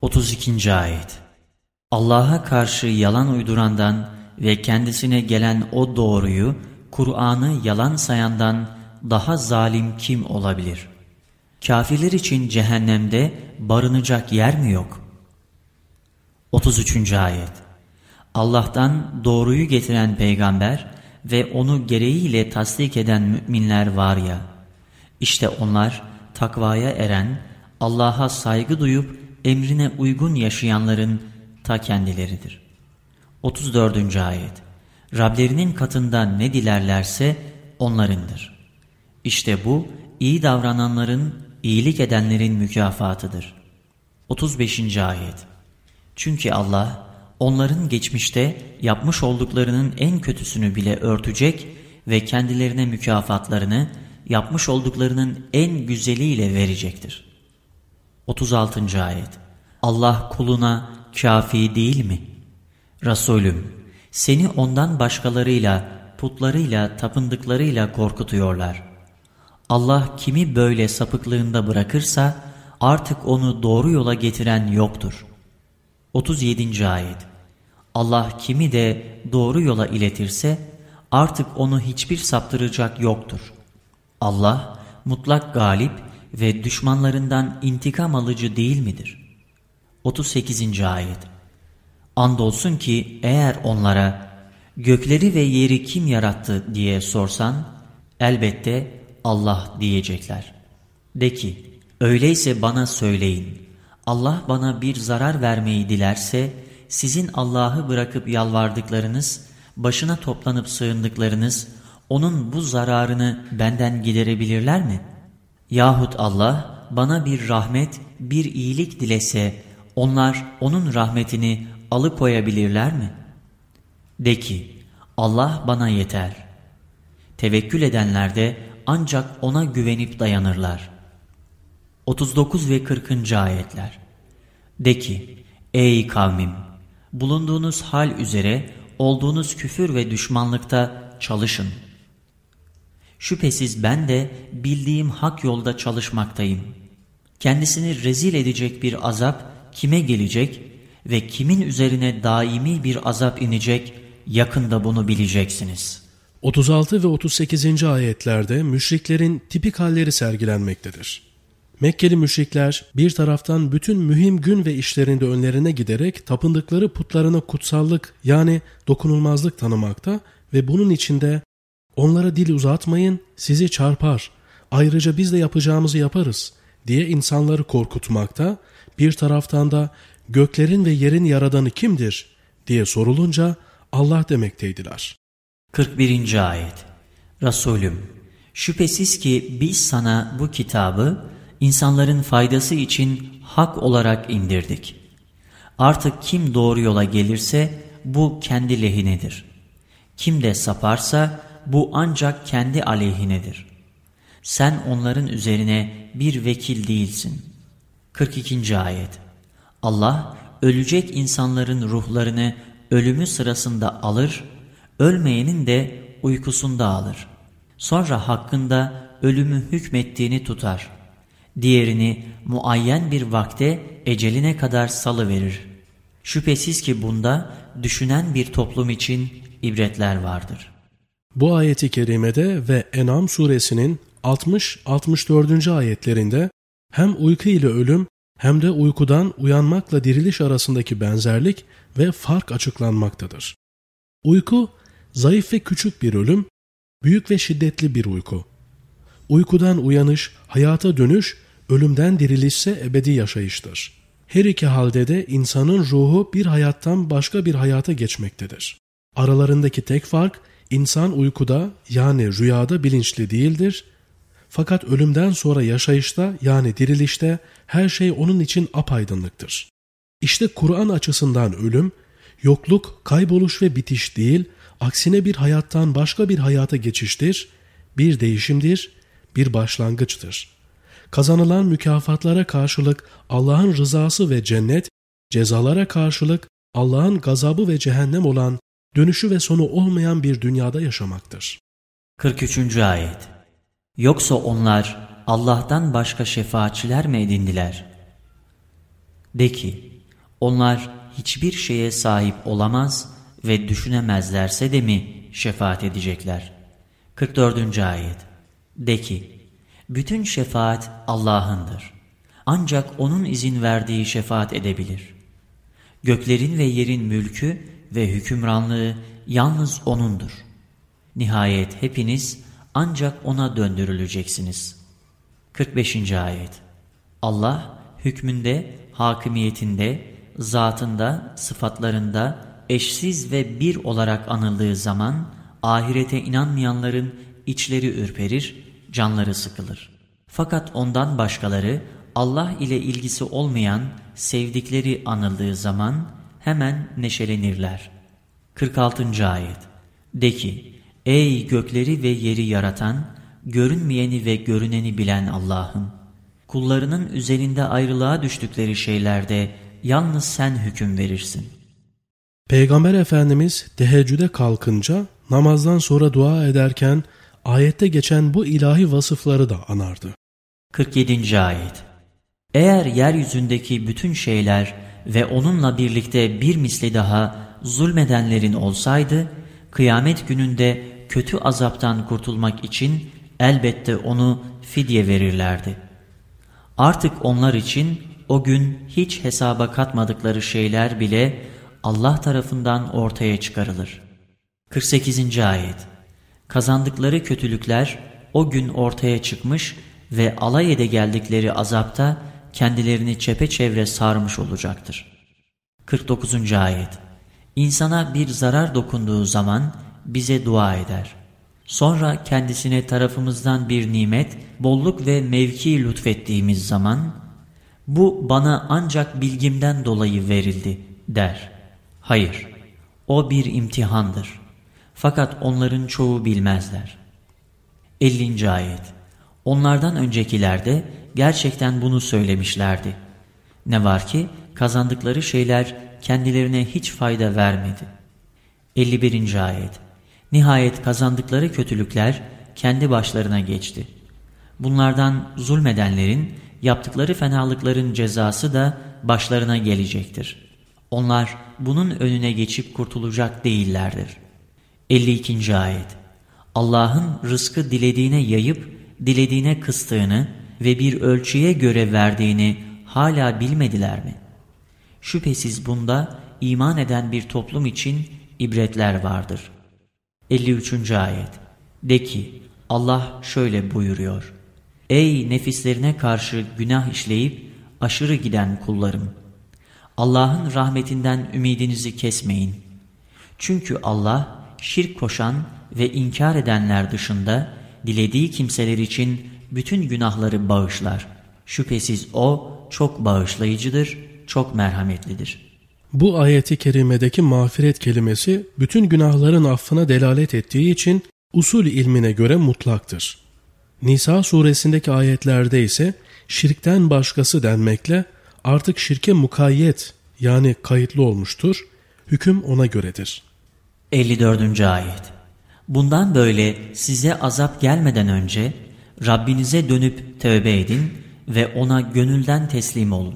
32. Ayet Allah'a karşı yalan uydurandan ve kendisine gelen o doğruyu, Kur'an'ı yalan sayandan daha zalim kim olabilir? Kafirler için cehennemde barınacak yer mi yok? 33. Ayet Allah'tan doğruyu getiren peygamber ve onu gereğiyle tasdik eden müminler var ya, işte onlar takvaya eren, Allah'a saygı duyup emrine uygun yaşayanların ta kendileridir. 34. Ayet Rablerinin katından ne dilerlerse onlarındır. İşte bu iyi davrananların, iyilik edenlerin mükafatıdır. 35. Ayet Çünkü Allah onların geçmişte yapmış olduklarının en kötüsünü bile örtecek ve kendilerine mükafatlarını yapmış olduklarının en güzeliyle verecektir. 36. Ayet Allah kuluna kafi değil mi? Resulüm seni ondan başkalarıyla, putlarıyla, tapındıklarıyla korkutuyorlar. Allah kimi böyle sapıklığında bırakırsa artık onu doğru yola getiren yoktur. 37. Ayet Allah kimi de doğru yola iletirse artık onu hiçbir saptıracak yoktur. Allah mutlak galip ve düşmanlarından intikam alıcı değil midir? 38. Ayet Andolsun ki eğer onlara gökleri ve yeri kim yarattı diye sorsan elbette Allah diyecekler. De ki öyleyse bana söyleyin Allah bana bir zarar vermeyi dilerse sizin Allah'ı bırakıp yalvardıklarınız, başına toplanıp sığındıklarınız onun bu zararını benden giderebilirler mi? Yahut Allah bana bir rahmet, bir iyilik dilese onlar onun rahmetini alıkoyabilirler mi? De ki Allah bana yeter. Tevekkül edenler de ancak ona güvenip dayanırlar. 39 ve 40. ayetler De ki ey kavmim bulunduğunuz hal üzere olduğunuz küfür ve düşmanlıkta çalışın. Şüphesiz ben de bildiğim hak yolda çalışmaktayım. Kendisini rezil edecek bir azap kime gelecek ve kimin üzerine daimi bir azap inecek yakında bunu bileceksiniz. 36 ve 38. ayetlerde müşriklerin tipik halleri sergilenmektedir. Mekkeli müşrikler bir taraftan bütün mühim gün ve işlerinde önlerine giderek tapındıkları putlarına kutsallık yani dokunulmazlık tanımakta ve bunun içinde onlara dil uzatmayın sizi çarpar ayrıca biz de yapacağımızı yaparız diye insanları korkutmakta bir taraftan da göklerin ve yerin yaradanı kimdir diye sorulunca Allah demekteydiler. 41. Ayet Resulüm şüphesiz ki biz sana bu kitabı insanların faydası için hak olarak indirdik. Artık kim doğru yola gelirse bu kendi lehinedir. Kim de saparsa bu ancak kendi aleyhinedir. Sen onların üzerine bir vekil değilsin. 42. Ayet Allah ölecek insanların ruhlarını ölümü sırasında alır, ölmeyenin de uykusunda alır. Sonra hakkında ölümü hükmettiğini tutar. Diğerini muayyen bir vakte eceline kadar salı verir. Şüphesiz ki bunda düşünen bir toplum için ibretler vardır. Bu ayeti kerimede ve En'am suresinin 60-64. ayetlerinde hem uyku ile ölüm hem de uykudan uyanmakla diriliş arasındaki benzerlik ve fark açıklanmaktadır. Uyku, zayıf ve küçük bir ölüm, büyük ve şiddetli bir uyku. Uykudan uyanış, hayata dönüş, ölümden dirilişse ebedi yaşayıştır. Her iki halde de insanın ruhu bir hayattan başka bir hayata geçmektedir. Aralarındaki tek fark, insan uykuda yani rüyada bilinçli değildir, fakat ölümden sonra yaşayışta yani dirilişte her şey onun için apaydınlıktır. İşte Kur'an açısından ölüm, yokluk, kayboluş ve bitiş değil, aksine bir hayattan başka bir hayata geçiştir, bir değişimdir, bir başlangıçtır. Kazanılan mükafatlara karşılık Allah'ın rızası ve cennet, cezalara karşılık Allah'ın gazabı ve cehennem olan dönüşü ve sonu olmayan bir dünyada yaşamaktır. 43. Ayet Yoksa onlar Allah'tan başka şefaatçiler mi edindiler? De ki, Onlar hiçbir şeye sahip olamaz ve düşünemezlerse de mi şefaat edecekler? 44. Ayet De ki, bütün şefaat Allah'ındır. Ancak O'nun izin verdiği şefaat edebilir. Göklerin ve yerin mülkü ve hükümranlığı yalnız O'nundur. Nihayet hepiniz ancak O'na döndürüleceksiniz. 45. Ayet Allah hükmünde, hakimiyetinde, zatında, sıfatlarında eşsiz ve bir olarak anıldığı zaman ahirete inanmayanların içleri ürperir, canları sıkılır. Fakat ondan başkaları Allah ile ilgisi olmayan sevdikleri anıldığı zaman hemen neşelenirler. 46. Ayet De ki, ey gökleri ve yeri yaratan, görünmeyeni ve görüneni bilen Allah'ım! Kullarının üzerinde ayrılığa düştükleri şeylerde yalnız sen hüküm verirsin. Peygamber Efendimiz teheccüde kalkınca namazdan sonra dua ederken ayette geçen bu ilahi vasıfları da anardı. 47. Ayet Eğer yeryüzündeki bütün şeyler ve onunla birlikte bir misli daha zulmedenlerin olsaydı, kıyamet gününde kötü azaptan kurtulmak için elbette onu fidye verirlerdi. Artık onlar için o gün hiç hesaba katmadıkları şeyler bile Allah tarafından ortaya çıkarılır. 48. Ayet Kazandıkları kötülükler o gün ortaya çıkmış ve alay ede geldikleri azapta kendilerini çepeçevre sarmış olacaktır. 49. Ayet İnsana bir zarar dokunduğu zaman bize dua eder. Sonra kendisine tarafımızdan bir nimet, bolluk ve mevki lütfettiğimiz zaman, bu bana ancak bilgimden dolayı verildi der. Hayır, o bir imtihandır. Fakat onların çoğu bilmezler. 50. Ayet Onlardan öncekilerde gerçekten bunu söylemişlerdi. Ne var ki kazandıkları şeyler kendilerine hiç fayda vermedi. 51. Ayet Nihayet kazandıkları kötülükler kendi başlarına geçti. Bunlardan zulmedenlerin yaptıkları fenalıkların cezası da başlarına gelecektir. Onlar bunun önüne geçip kurtulacak değillerdir. 52. Ayet Allah'ın rızkı dilediğine yayıp dilediğine kıstığını ve bir ölçüye göre verdiğini hala bilmediler mi? Şüphesiz bunda iman eden bir toplum için ibretler vardır. 53. Ayet De ki Allah şöyle buyuruyor. Ey nefislerine karşı günah işleyip aşırı giden kullarım! Allah'ın rahmetinden ümidinizi kesmeyin. Çünkü Allah şirk koşan ve inkar edenler dışında dilediği kimseler için bütün günahları bağışlar. Şüphesiz O çok bağışlayıcıdır, çok merhametlidir. Bu ayeti kerimedeki mağfiret kelimesi bütün günahların affına delalet ettiği için usul ilmine göre mutlaktır. Nisa suresindeki ayetlerde ise şirkten başkası denmekle artık şirke mukayyet yani kayıtlı olmuştur. Hüküm ona göredir. 54. Ayet Bundan böyle size azap gelmeden önce Rabbinize dönüp tövbe edin ve ona gönülden teslim olun.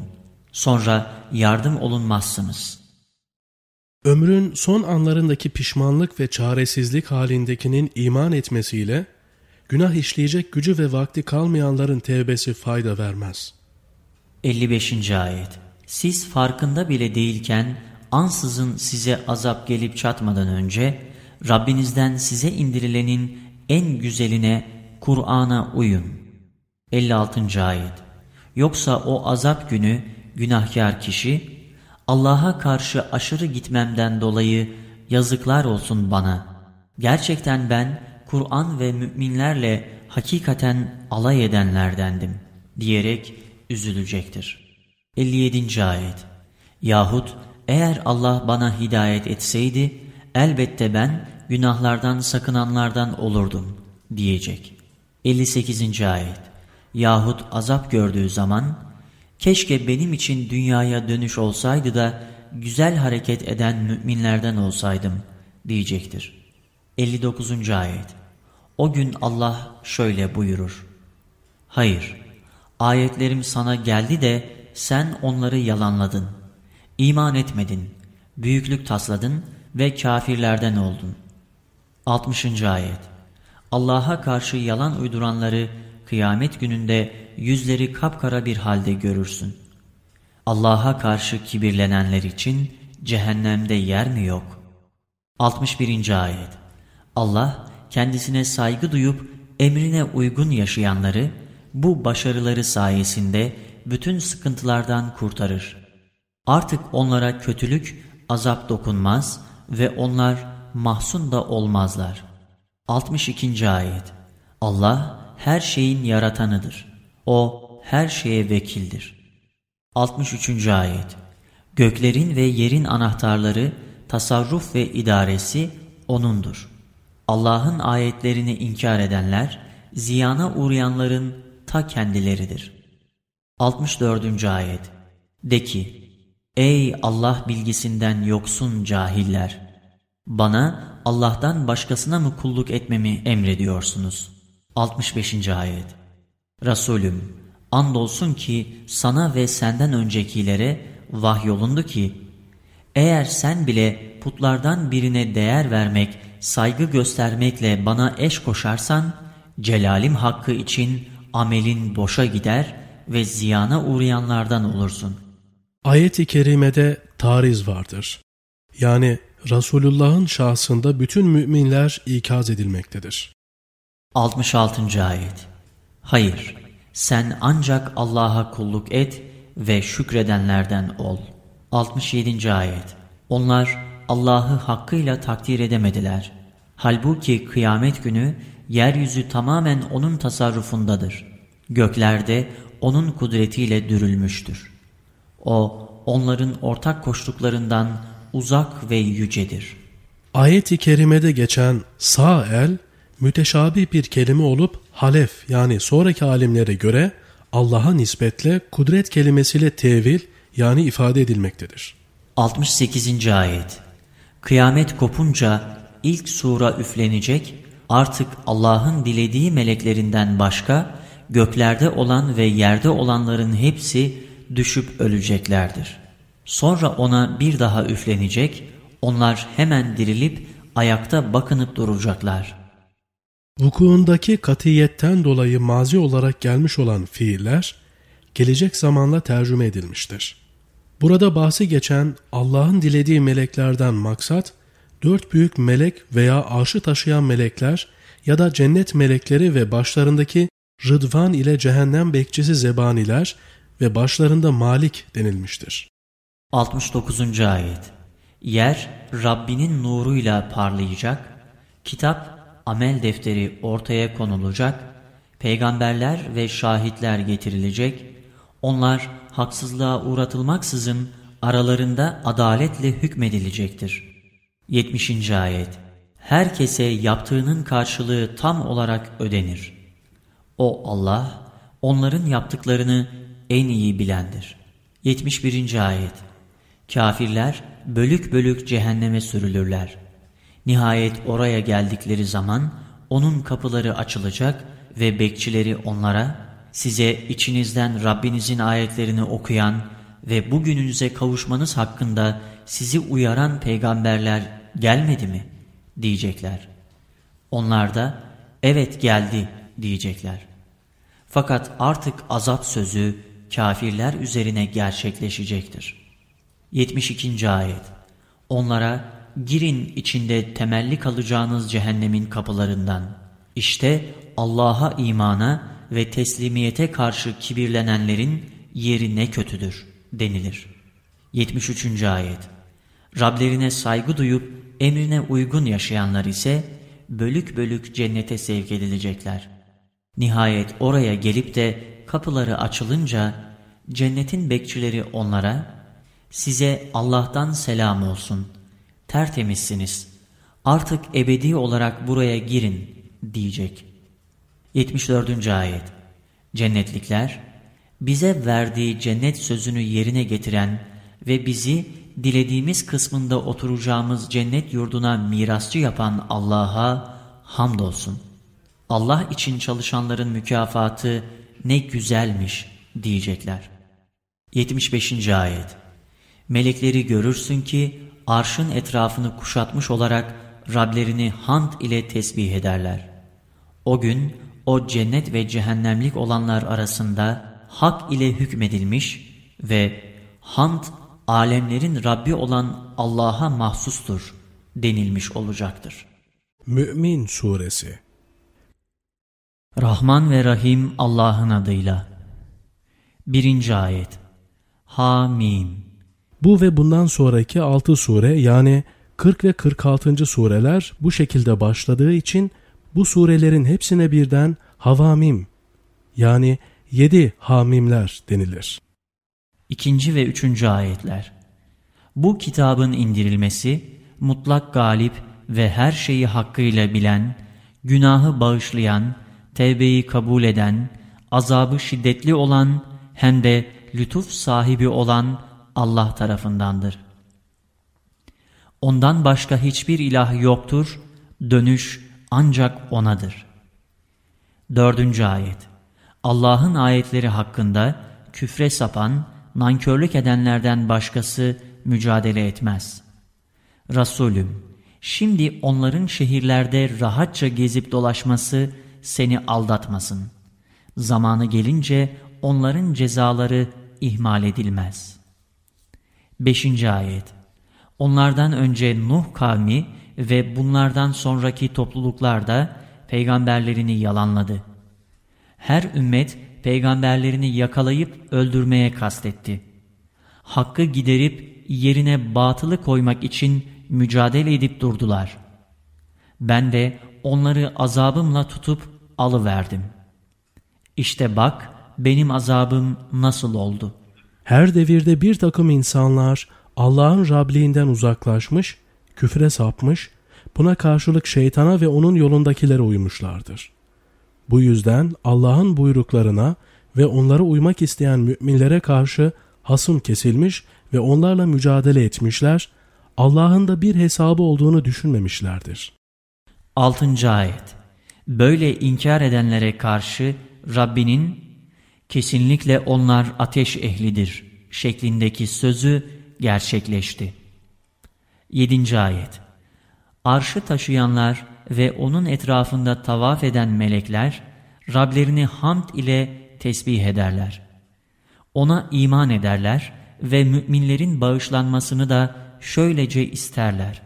Sonra yardım olunmazsınız. Ömrün son anlarındaki pişmanlık ve çaresizlik halindekinin iman etmesiyle günah işleyecek gücü ve vakti kalmayanların tevbesi fayda vermez. 55. Ayet Siz farkında bile değilken ansızın size azap gelip çatmadan önce Rabbinizden size indirilenin en güzeline Kur'an'a uyun. 56. Ayet Yoksa o azap günü günahkar kişi Allah'a karşı aşırı gitmemden dolayı yazıklar olsun bana. Gerçekten ben Kur'an ve müminlerle hakikaten alay edenlerdendim diyerek üzülecektir. 57. Ayet Yahut eğer Allah bana hidayet etseydi elbette ben günahlardan sakınanlardan olurdum diyecek. 58. Ayet Yahut azap gördüğü zaman keşke benim için dünyaya dönüş olsaydı da güzel hareket eden müminlerden olsaydım diyecektir. 59. Ayet O gün Allah şöyle buyurur. Hayır, ayetlerim sana geldi de sen onları yalanladın. İman etmedin, büyüklük tasladın ve kafirlerden oldun. 60. Ayet Allah'a karşı yalan uyduranları kıyamet gününde yüzleri kapkara bir halde görürsün. Allah'a karşı kibirlenenler için cehennemde yer mi yok? 61. Ayet Allah kendisine saygı duyup emrine uygun yaşayanları bu başarıları sayesinde bütün sıkıntılardan kurtarır. Artık onlara kötülük, azap dokunmaz ve onlar mahzun da olmazlar. 62. Ayet Allah her şeyin yaratanıdır. O her şeye vekildir. 63. Ayet Göklerin ve yerin anahtarları, tasarruf ve idaresi O'nundur. Allah'ın ayetlerini inkar edenler, ziyana uğrayanların ta kendileridir. 64. Ayet De ki, Ey Allah bilgisinden yoksun cahiller! Bana Allah'tan başkasına mı kulluk etmemi emrediyorsunuz? 65. Ayet Resulüm, andolsun ki sana ve senden öncekilere vahyolundu ki, eğer sen bile putlardan birine değer vermek, saygı göstermekle bana eş koşarsan, celalim hakkı için amelin boşa gider ve ziyana uğrayanlardan olursun. Ayet-i kerimede tariz vardır. Yani Resulullah'ın şahsında bütün müminler ikaz edilmektedir. 66. Ayet Hayır, sen ancak Allah'a kulluk et ve şükredenlerden ol. 67. Ayet Onlar Allah'ı hakkıyla takdir edemediler. Halbuki kıyamet günü yeryüzü tamamen O'nun tasarrufundadır. Göklerde O'nun kudretiyle dürülmüştür. O, onların ortak koştuklarından uzak ve yücedir. Ayet-i kerimede geçen sağ el, müteşabih bir kelime olup halef yani sonraki alimlere göre Allah'a nispetle kudret kelimesiyle tevil yani ifade edilmektedir. 68. Ayet Kıyamet kopunca ilk sura üflenecek, artık Allah'ın dilediği meleklerinden başka göklerde olan ve yerde olanların hepsi düşüp öleceklerdir. Sonra ona bir daha üflenecek, onlar hemen dirilip ayakta bakınıp duracaklar. Vukuundaki katiyetten dolayı mazi olarak gelmiş olan fiiller, gelecek zamanla tercüme edilmiştir. Burada bahsi geçen Allah'ın dilediği meleklerden maksat, dört büyük melek veya arşı taşıyan melekler ya da cennet melekleri ve başlarındaki Rıdvan ile cehennem bekçisi zebaniler ve başlarında Malik denilmiştir. 69. Ayet Yer Rabbinin nuruyla parlayacak, kitap, amel defteri ortaya konulacak, peygamberler ve şahitler getirilecek, onlar haksızlığa uğratılmaksızın aralarında adaletle hükmedilecektir. 70. Ayet Herkese yaptığının karşılığı tam olarak ödenir. O Allah, onların yaptıklarını en iyi bilendir. 71. Ayet Kafirler bölük bölük cehenneme sürülürler. Nihayet oraya geldikleri zaman onun kapıları açılacak ve bekçileri onlara size içinizden Rabbinizin ayetlerini okuyan ve bugününüze kavuşmanız hakkında sizi uyaran peygamberler gelmedi mi? diyecekler. Onlar da evet geldi diyecekler. Fakat artık azap sözü kafirler üzerine gerçekleşecektir. 72. Ayet Onlara girin içinde temelli kalacağınız cehennemin kapılarından. İşte Allah'a imana ve teslimiyete karşı kibirlenenlerin yeri ne kötüdür denilir. 73. Ayet Rablerine saygı duyup emrine uygun yaşayanlar ise bölük bölük cennete sevk edilecekler. Nihayet oraya gelip de kapıları açılınca cennetin bekçileri onlara size Allah'tan selam olsun, tertemizsiniz, artık ebedi olarak buraya girin diyecek. 74. Ayet Cennetlikler, bize verdiği cennet sözünü yerine getiren ve bizi dilediğimiz kısmında oturacağımız cennet yurduna mirasçı yapan Allah'a hamdolsun. Allah için çalışanların mükafatı ne güzelmiş diyecekler. 75. Ayet Melekleri görürsün ki arşın etrafını kuşatmış olarak Rablerini hamd ile tesbih ederler. O gün o cennet ve cehennemlik olanlar arasında hak ile hükmedilmiş ve hamd alemlerin Rabbi olan Allah'a mahsustur denilmiş olacaktır. Mü'min Suresi Rahman ve Rahim Allah'ın adıyla. Birinci Ayet Hamim Bu ve bundan sonraki 6 sure yani 40 ve 46. sureler bu şekilde başladığı için bu surelerin hepsine birden Havamim yani yedi hamimler denilir. İkinci ve üçüncü ayetler Bu kitabın indirilmesi mutlak galip ve her şeyi hakkıyla bilen, günahı bağışlayan, tevbeyi kabul eden, azabı şiddetli olan hem de lütuf sahibi olan Allah tarafındandır. Ondan başka hiçbir ilah yoktur, dönüş ancak O'nadır. Dördüncü ayet Allah'ın ayetleri hakkında küfre sapan, nankörlük edenlerden başkası mücadele etmez. Resulüm, şimdi onların şehirlerde rahatça gezip dolaşması seni aldatmasın. Zamanı gelince onların cezaları ihmal edilmez. Beşinci ayet Onlardan önce Nuh kavmi ve bunlardan sonraki topluluklar da peygamberlerini yalanladı. Her ümmet peygamberlerini yakalayıp öldürmeye kastetti. Hakkı giderip yerine batılı koymak için mücadele edip durdular. Ben de onları azabımla tutup alıverdim. İşte bak benim azabım nasıl oldu. Her devirde bir takım insanlar Allah'ın Rabliğinden uzaklaşmış, küfre sapmış, buna karşılık şeytana ve onun yolundakilere uymuşlardır. Bu yüzden Allah'ın buyruklarına ve onlara uymak isteyen müminlere karşı hasım kesilmiş ve onlarla mücadele etmişler, Allah'ın da bir hesabı olduğunu düşünmemişlerdir. 6. Ayet Böyle inkar edenlere karşı Rabbinin kesinlikle onlar ateş ehlidir şeklindeki sözü gerçekleşti. 7. Ayet Arşı taşıyanlar ve onun etrafında tavaf eden melekler Rablerini hamd ile tesbih ederler. Ona iman ederler ve müminlerin bağışlanmasını da şöylece isterler.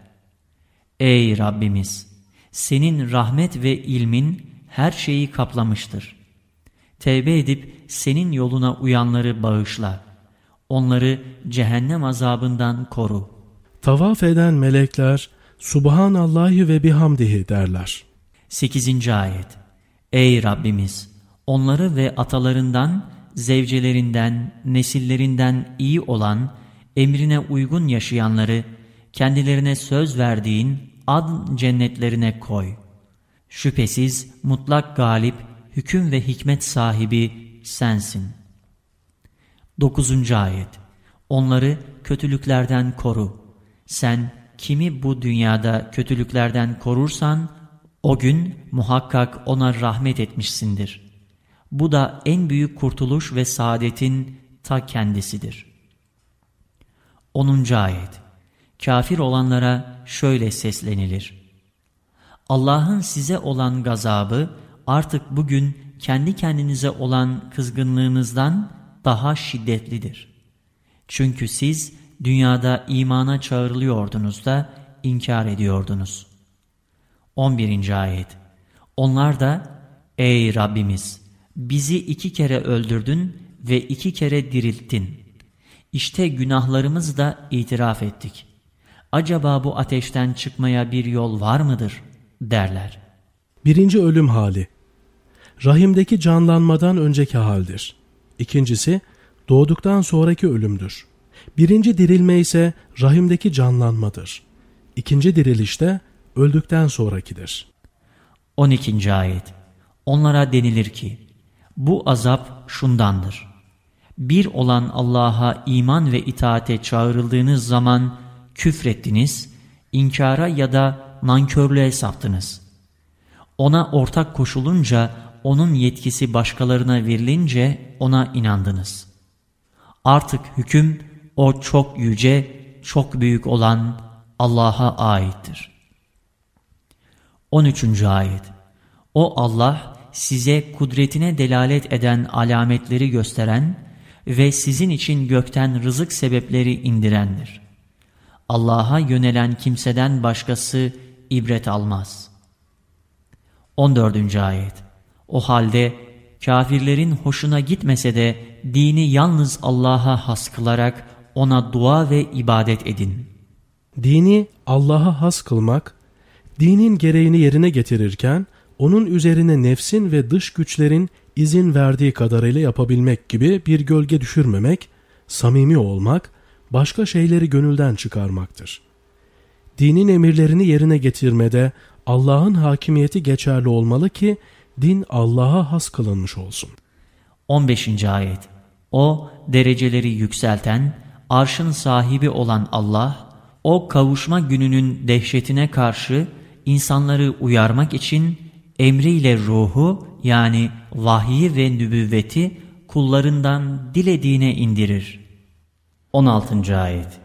Ey Rabbimiz! Senin rahmet ve ilmin her şeyi kaplamıştır. Tevbe edip senin yoluna uyanları bağışla. Onları cehennem azabından koru. Tavaf eden melekler Subhanallahi ve bihamdihi derler. 8. Ayet Ey Rabbimiz! Onları ve atalarından, zevcelerinden, nesillerinden iyi olan, emrine uygun yaşayanları, kendilerine söz verdiğin ad cennetlerine koy. Şüphesiz mutlak galip, hüküm ve hikmet sahibi sensin. 9. Ayet Onları kötülüklerden koru. Sen kimi bu dünyada kötülüklerden korursan, o gün muhakkak ona rahmet etmişsindir. Bu da en büyük kurtuluş ve saadetin ta kendisidir. 10. Ayet Kafir olanlara şöyle seslenilir. Allah'ın size olan gazabı artık bugün kendi kendinize olan kızgınlığınızdan daha şiddetlidir. Çünkü siz dünyada imana çağrılıyordunuz da inkar ediyordunuz. 11. Ayet Onlar da Ey Rabbimiz bizi iki kere öldürdün ve iki kere dirilttin. İşte günahlarımızı da itiraf ettik. Acaba bu ateşten çıkmaya bir yol var mıdır? derler. Birinci ölüm hali. Rahimdeki canlanmadan önceki haldir. İkincisi doğduktan sonraki ölümdür. Birinci dirilme ise rahimdeki canlanmadır. İkinci dirilişte öldükten sonrakidir. 12. Ayet Onlara denilir ki, bu azap şundandır. Bir olan Allah'a iman ve itaate çağrıldığınız zaman küfrettiniz, inkara ya da nankörlüğe saptınız. Ona ortak koşulunca, onun yetkisi başkalarına verilince ona inandınız. Artık hüküm O çok yüce, çok büyük olan Allah'a aittir. 13. Ayet O Allah size kudretine delalet eden alametleri gösteren ve sizin için gökten rızık sebepleri indirendir. Allah'a yönelen kimseden başkası ibret almaz. 14. Ayet O halde kafirlerin hoşuna gitmese de dini yalnız Allah'a has kılarak ona dua ve ibadet edin. Dini Allah'a has kılmak, dinin gereğini yerine getirirken onun üzerine nefsin ve dış güçlerin izin verdiği kadarıyla yapabilmek gibi bir gölge düşürmemek, samimi olmak, başka şeyleri gönülden çıkarmaktır. Dinin emirlerini yerine getirmede Allah'ın hakimiyeti geçerli olmalı ki din Allah'a has kılınmış olsun. 15. Ayet O dereceleri yükselten, arşın sahibi olan Allah, o kavuşma gününün dehşetine karşı insanları uyarmak için emriyle ruhu yani vahyi ve nübüvveti kullarından dilediğine indirir. 16. Ayet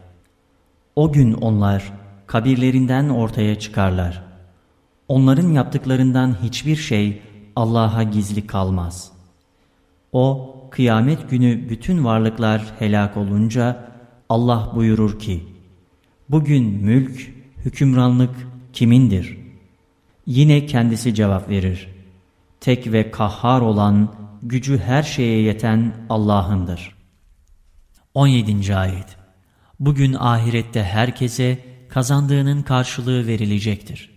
O gün onlar kabirlerinden ortaya çıkarlar. Onların yaptıklarından hiçbir şey Allah'a gizli kalmaz. O kıyamet günü bütün varlıklar helak olunca Allah buyurur ki, Bugün mülk, hükümranlık kimindir? Yine kendisi cevap verir. Tek ve kahhar olan, gücü her şeye yeten Allah'ındır. 17. Ayet Bugün ahirette herkese kazandığının karşılığı verilecektir.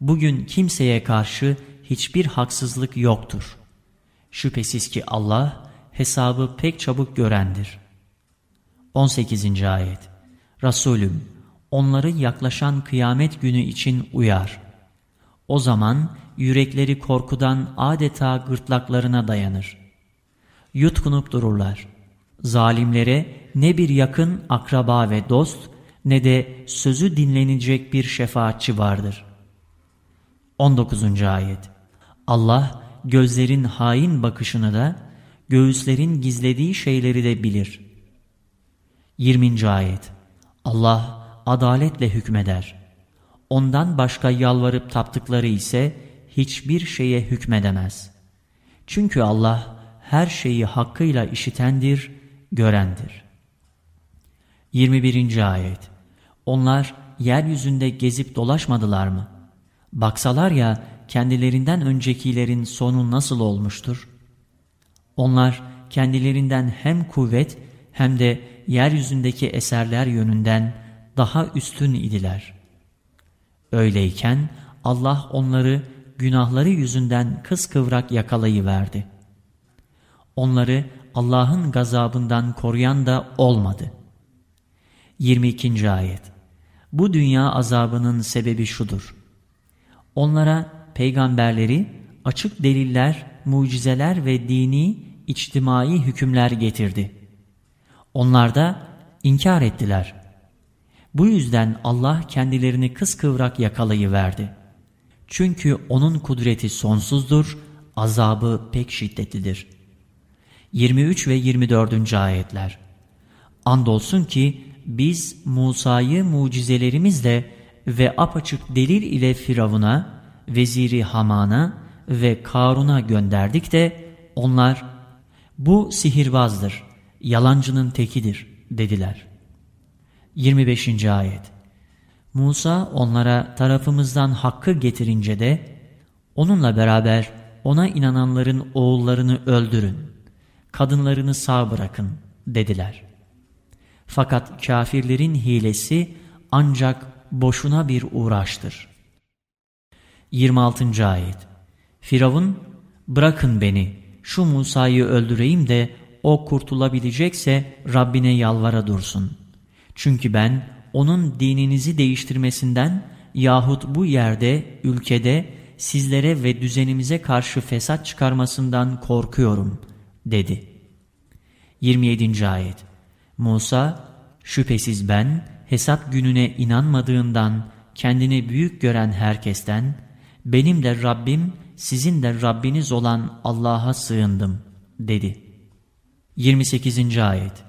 Bugün kimseye karşı hiçbir haksızlık yoktur. Şüphesiz ki Allah hesabı pek çabuk görendir. 18. Ayet Resulüm onları yaklaşan kıyamet günü için uyar. O zaman yürekleri korkudan adeta gırtlaklarına dayanır. Yutkunup dururlar. Zalimlere ne bir yakın akraba ve dost ne de sözü dinlenecek bir şefaatçi vardır. 19. Ayet Allah gözlerin hain bakışını da, göğüslerin gizlediği şeyleri de bilir. 20. Ayet Allah adaletle hükmeder. Ondan başka yalvarıp taptıkları ise hiçbir şeye hükmedemez. Çünkü Allah her şeyi hakkıyla işitendir, görendir. 21. Ayet Onlar yeryüzünde gezip dolaşmadılar mı? Baksalar ya kendilerinden öncekilerin sonu nasıl olmuştur? Onlar kendilerinden hem kuvvet hem de yeryüzündeki eserler yönünden daha üstün idiler. Öyleyken Allah onları günahları yüzünden kıskıvrak yakalayıverdi. Onları Allah'ın gazabından koruyan da olmadı. 22. Ayet Bu dünya azabının sebebi şudur. Onlara peygamberleri açık deliller, mucizeler ve dini, içtimai hükümler getirdi. Onlar da inkar ettiler. Bu yüzden Allah kendilerini kıskıvrak yakalayıverdi. Çünkü O'nun kudreti sonsuzdur, azabı pek şiddetlidir. 23 ve 24. ayetler Andolsun ki biz Musa'yı mucizelerimizle ve apaçık delil ile Firavun'a, veziri Haman'a ve Karun'a gönderdik de onlar bu sihirbazdır, yalancının tekidir dediler. 25. Ayet Musa onlara tarafımızdan hakkı getirince de onunla beraber ona inananların oğullarını öldürün, kadınlarını sağ bırakın dediler. Fakat kafirlerin hilesi ancak boşuna bir uğraştır. 26. Ayet Firavun, bırakın beni, şu Musa'yı öldüreyim de o kurtulabilecekse Rabbine yalvara dursun. Çünkü ben onun dininizi değiştirmesinden yahut bu yerde, ülkede sizlere ve düzenimize karşı fesat çıkarmasından korkuyorum, dedi. 27. Ayet Musa, şüphesiz ben hesap gününe inanmadığından kendini büyük gören herkesten, benim de Rabbim, sizin de Rabbiniz olan Allah'a sığındım, dedi. 28. Ayet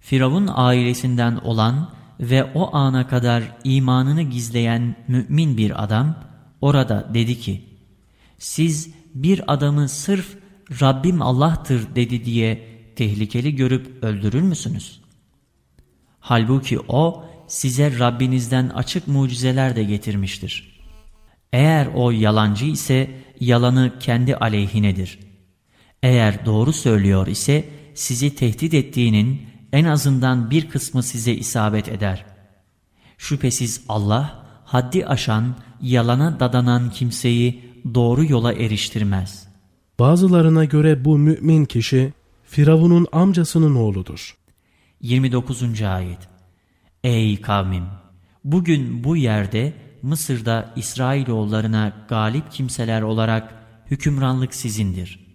Firavun ailesinden olan ve o ana kadar imanını gizleyen mümin bir adam orada dedi ki, siz bir adamı sırf Rabbim Allah'tır dedi diye tehlikeli görüp öldürür müsünüz? Halbuki o size Rabbinizden açık mucizeler de getirmiştir. Eğer o yalancı ise yalanı kendi aleyhinedir. Eğer doğru söylüyor ise sizi tehdit ettiğinin en azından bir kısmı size isabet eder. Şüphesiz Allah haddi aşan, yalana dadanan kimseyi doğru yola eriştirmez. Bazılarına göre bu mümin kişi Firavun'un amcasının oğludur. 29. Ayet Ey kavmim! Bugün bu yerde Mısır'da İsrailoğullarına galip kimseler olarak hükümranlık sizindir.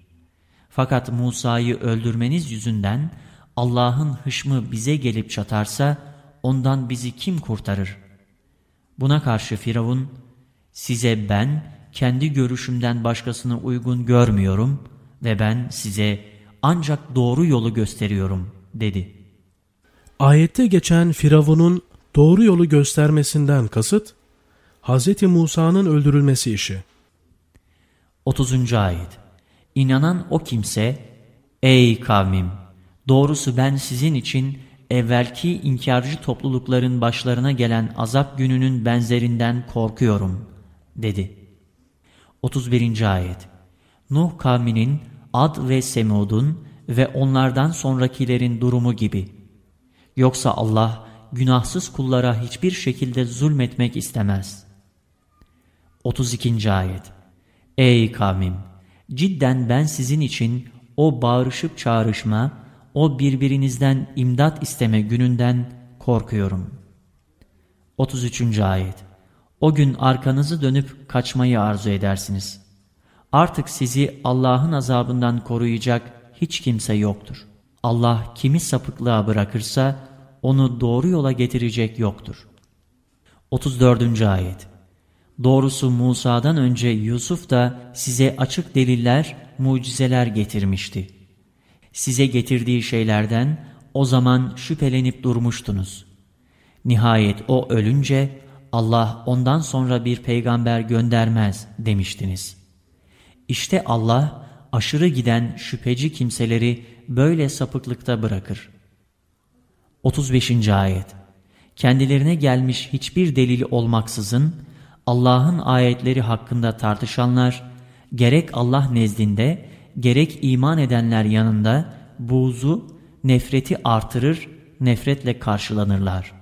Fakat Musa'yı öldürmeniz yüzünden Allah'ın hışmı bize gelip çatarsa ondan bizi kim kurtarır? Buna karşı Firavun, size ben kendi görüşümden başkasını uygun görmüyorum ve ben size ancak doğru yolu gösteriyorum dedi. Ayette geçen Firavun'un doğru yolu göstermesinden kasıt, Hz. Musa'nın öldürülmesi işi. 30. Ayet İnanan o kimse, Ey kavmim! Doğrusu ben sizin için evvelki inkarcı toplulukların başlarına gelen azap gününün benzerinden korkuyorum, dedi. 31. Ayet Nuh kavminin Ad ve Semud'un ve onlardan sonrakilerin durumu gibi. Yoksa Allah günahsız kullara hiçbir şekilde zulmetmek istemez. 32. Ayet Ey kavmim! Cidden ben sizin için o bağırışıp çağrışma, o birbirinizden imdat isteme gününden korkuyorum. 33. Ayet O gün arkanızı dönüp kaçmayı arzu edersiniz. Artık sizi Allah'ın azabından koruyacak hiç kimse yoktur. Allah kimi sapıklığa bırakırsa onu doğru yola getirecek yoktur. 34. Ayet Doğrusu Musa'dan önce Yusuf da size açık deliller, mucizeler getirmişti. Size getirdiği şeylerden o zaman şüphelenip durmuştunuz. Nihayet o ölünce Allah ondan sonra bir peygamber göndermez demiştiniz. İşte Allah aşırı giden şüpheci kimseleri böyle sapıklıkta bırakır. 35. Ayet Kendilerine gelmiş hiçbir delil olmaksızın Allah'ın ayetleri hakkında tartışanlar gerek Allah nezdinde gerek iman edenler yanında buğzu, nefreti artırır, nefretle karşılanırlar.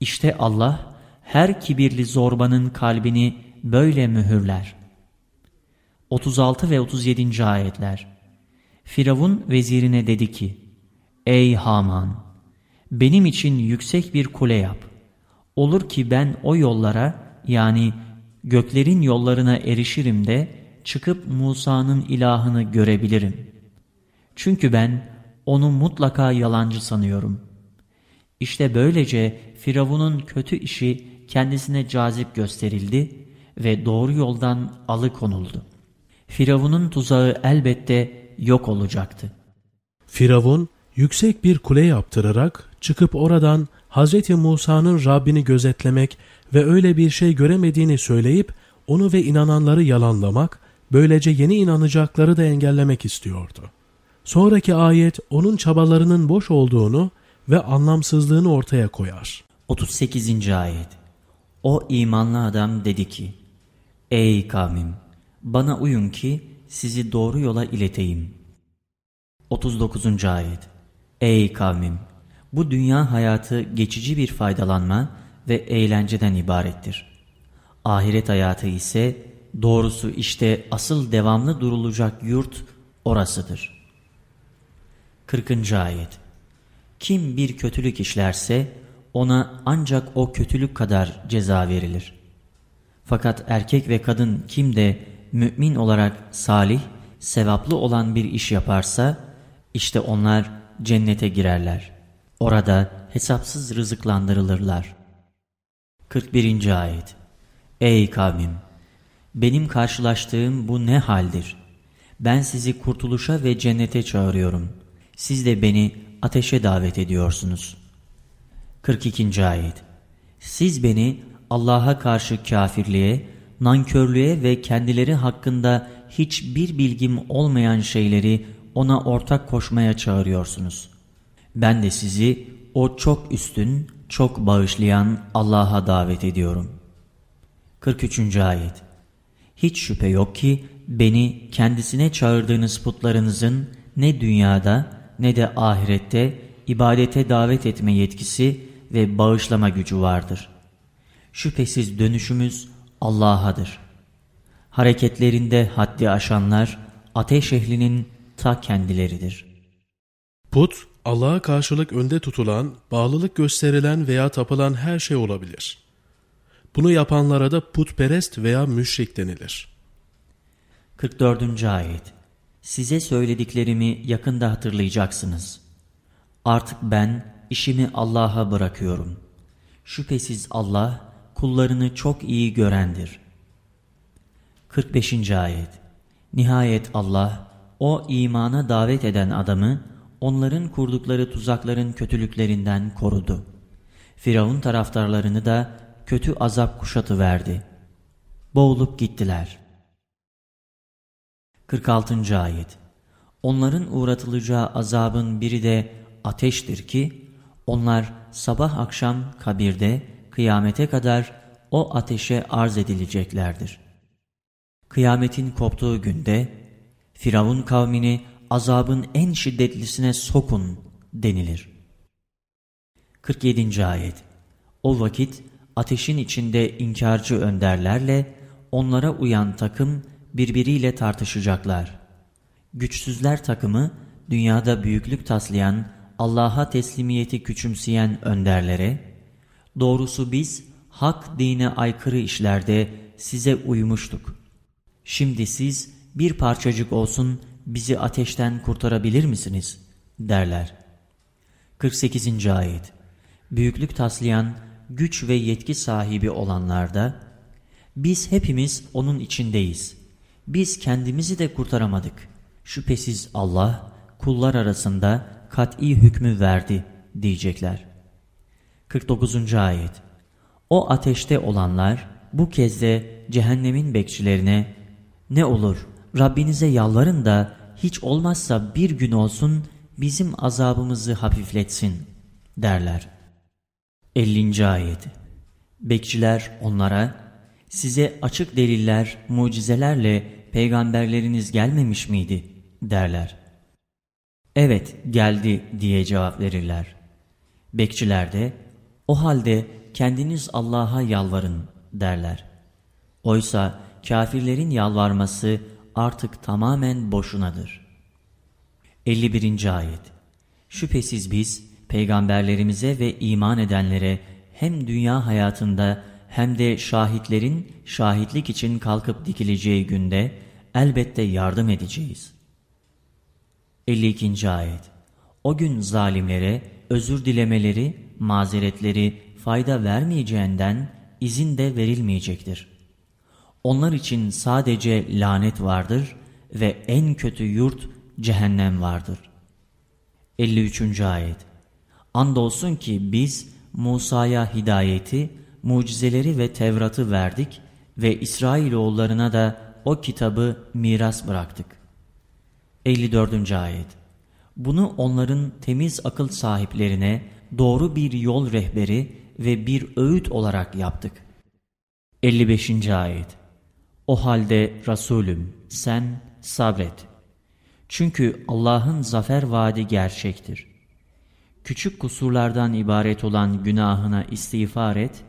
İşte Allah her kibirli zorbanın kalbini böyle mühürler. 36 ve 37. ayetler Firavun vezirine dedi ki, Ey Haman! Benim için yüksek bir kule yap. Olur ki ben o yollara yani göklerin yollarına erişirim de çıkıp Musa'nın ilahını görebilirim. Çünkü ben onu mutlaka yalancı sanıyorum. İşte böylece Firavun'un kötü işi kendisine cazip gösterildi ve doğru yoldan alıkonuldu. Firavun'un tuzağı elbette yok olacaktı. Firavun yüksek bir kule yaptırarak çıkıp oradan Hz. Musa'nın Rabbini gözetlemek ve öyle bir şey göremediğini söyleyip onu ve inananları yalanlamak, böylece yeni inanacakları da engellemek istiyordu. Sonraki ayet onun çabalarının boş olduğunu ve anlamsızlığını ortaya koyar. 38. Ayet O imanlı adam dedi ki, Ey kavmim! Bana uyun ki sizi doğru yola ileteyim. 39. Ayet Ey kavmim! Bu dünya hayatı geçici bir faydalanma ve eğlenceden ibarettir. Ahiret hayatı ise doğrusu işte asıl devamlı durulacak yurt orasıdır. 40. Ayet Kim bir kötülük işlerse ona ancak o kötülük kadar ceza verilir. Fakat erkek ve kadın kim de mümin olarak salih, sevaplı olan bir iş yaparsa işte onlar cennete girerler. Orada hesapsız rızıklandırılırlar. 41. Ayet Ey kavmim! Benim karşılaştığım bu ne haldir? Ben sizi kurtuluşa ve cennete çağırıyorum. Siz de beni ateşe davet ediyorsunuz. 42. Ayet Siz beni Allah'a karşı kafirliğe, nankörlüğe ve kendileri hakkında hiçbir bilgim olmayan şeyleri ona ortak koşmaya çağırıyorsunuz. Ben de sizi o çok üstün, çok bağışlayan Allah'a davet ediyorum. 43. Ayet Hiç şüphe yok ki beni kendisine çağırdığınız putlarınızın ne dünyada ne de ahirette ibadete davet etme yetkisi ve bağışlama gücü vardır. Şüphesiz dönüşümüz Allah'adır. Hareketlerinde haddi aşanlar ateş ehlinin ta kendileridir. Put, Allah'a karşılık önde tutulan, bağlılık gösterilen veya tapılan her şey olabilir. Bunu yapanlara da putperest veya müşrik denilir. 44. Ayet Size söylediklerimi yakında hatırlayacaksınız. Artık ben işimi Allah'a bırakıyorum. Şüphesiz Allah kullarını çok iyi görendir. 45. Ayet Nihayet Allah o imana davet eden adamı onların kurdukları tuzakların kötülüklerinden korudu. Firavun taraftarlarını da kötü azap kuşatı verdi. Boğulup gittiler. 46. Ayet Onların uğratılacağı azabın biri de ateştir ki, onlar sabah akşam kabirde kıyamete kadar o ateşe arz edileceklerdir. Kıyametin koptuğu günde, Firavun kavmini azabın en şiddetlisine sokun denilir. 47. Ayet O vakit ateşin içinde inkarcı önderlerle onlara uyan takım birbiriyle tartışacaklar. Güçsüzler takımı dünyada büyüklük taslayan, Allah'a teslimiyeti küçümseyen önderlere, doğrusu biz hak dine aykırı işlerde size uymuştuk. Şimdi siz bir parçacık olsun bizi ateşten kurtarabilir misiniz? derler. 48. Ayet Büyüklük taslayan, güç ve yetki sahibi olanlarda, biz hepimiz onun içindeyiz. Biz kendimizi de kurtaramadık. Şüphesiz Allah kullar arasında kat'i hükmü verdi diyecekler. 49. Ayet O ateşte olanlar bu kez de cehennemin bekçilerine ne olur Rabbinize yalvarın da hiç olmazsa bir gün olsun bizim azabımızı hafifletsin derler. 50. Ayet Bekçiler onlara size açık deliller, mucizelerle peygamberleriniz gelmemiş miydi derler. Evet geldi diye cevap verirler. Bekçiler de o halde kendiniz Allah'a yalvarın derler. Oysa kafirlerin yalvarması artık tamamen boşunadır. 51. Ayet Şüphesiz biz peygamberlerimize ve iman edenlere hem dünya hayatında hem de şahitlerin şahitlik için kalkıp dikileceği günde elbette yardım edeceğiz. 52. Ayet O gün zalimlere özür dilemeleri, mazeretleri fayda vermeyeceğinden izin de verilmeyecektir. Onlar için sadece lanet vardır ve en kötü yurt cehennem vardır. 53. Ayet Andolsun ki biz Musa'ya hidayeti, mucizeleri ve Tevrat'ı verdik ve İsrailoğullarına da o kitabı miras bıraktık. 54. Ayet Bunu onların temiz akıl sahiplerine doğru bir yol rehberi ve bir öğüt olarak yaptık. 55. Ayet O halde Resulüm sen sabret. Çünkü Allah'ın zafer vaadi gerçektir. Küçük kusurlardan ibaret olan günahına istiğfar et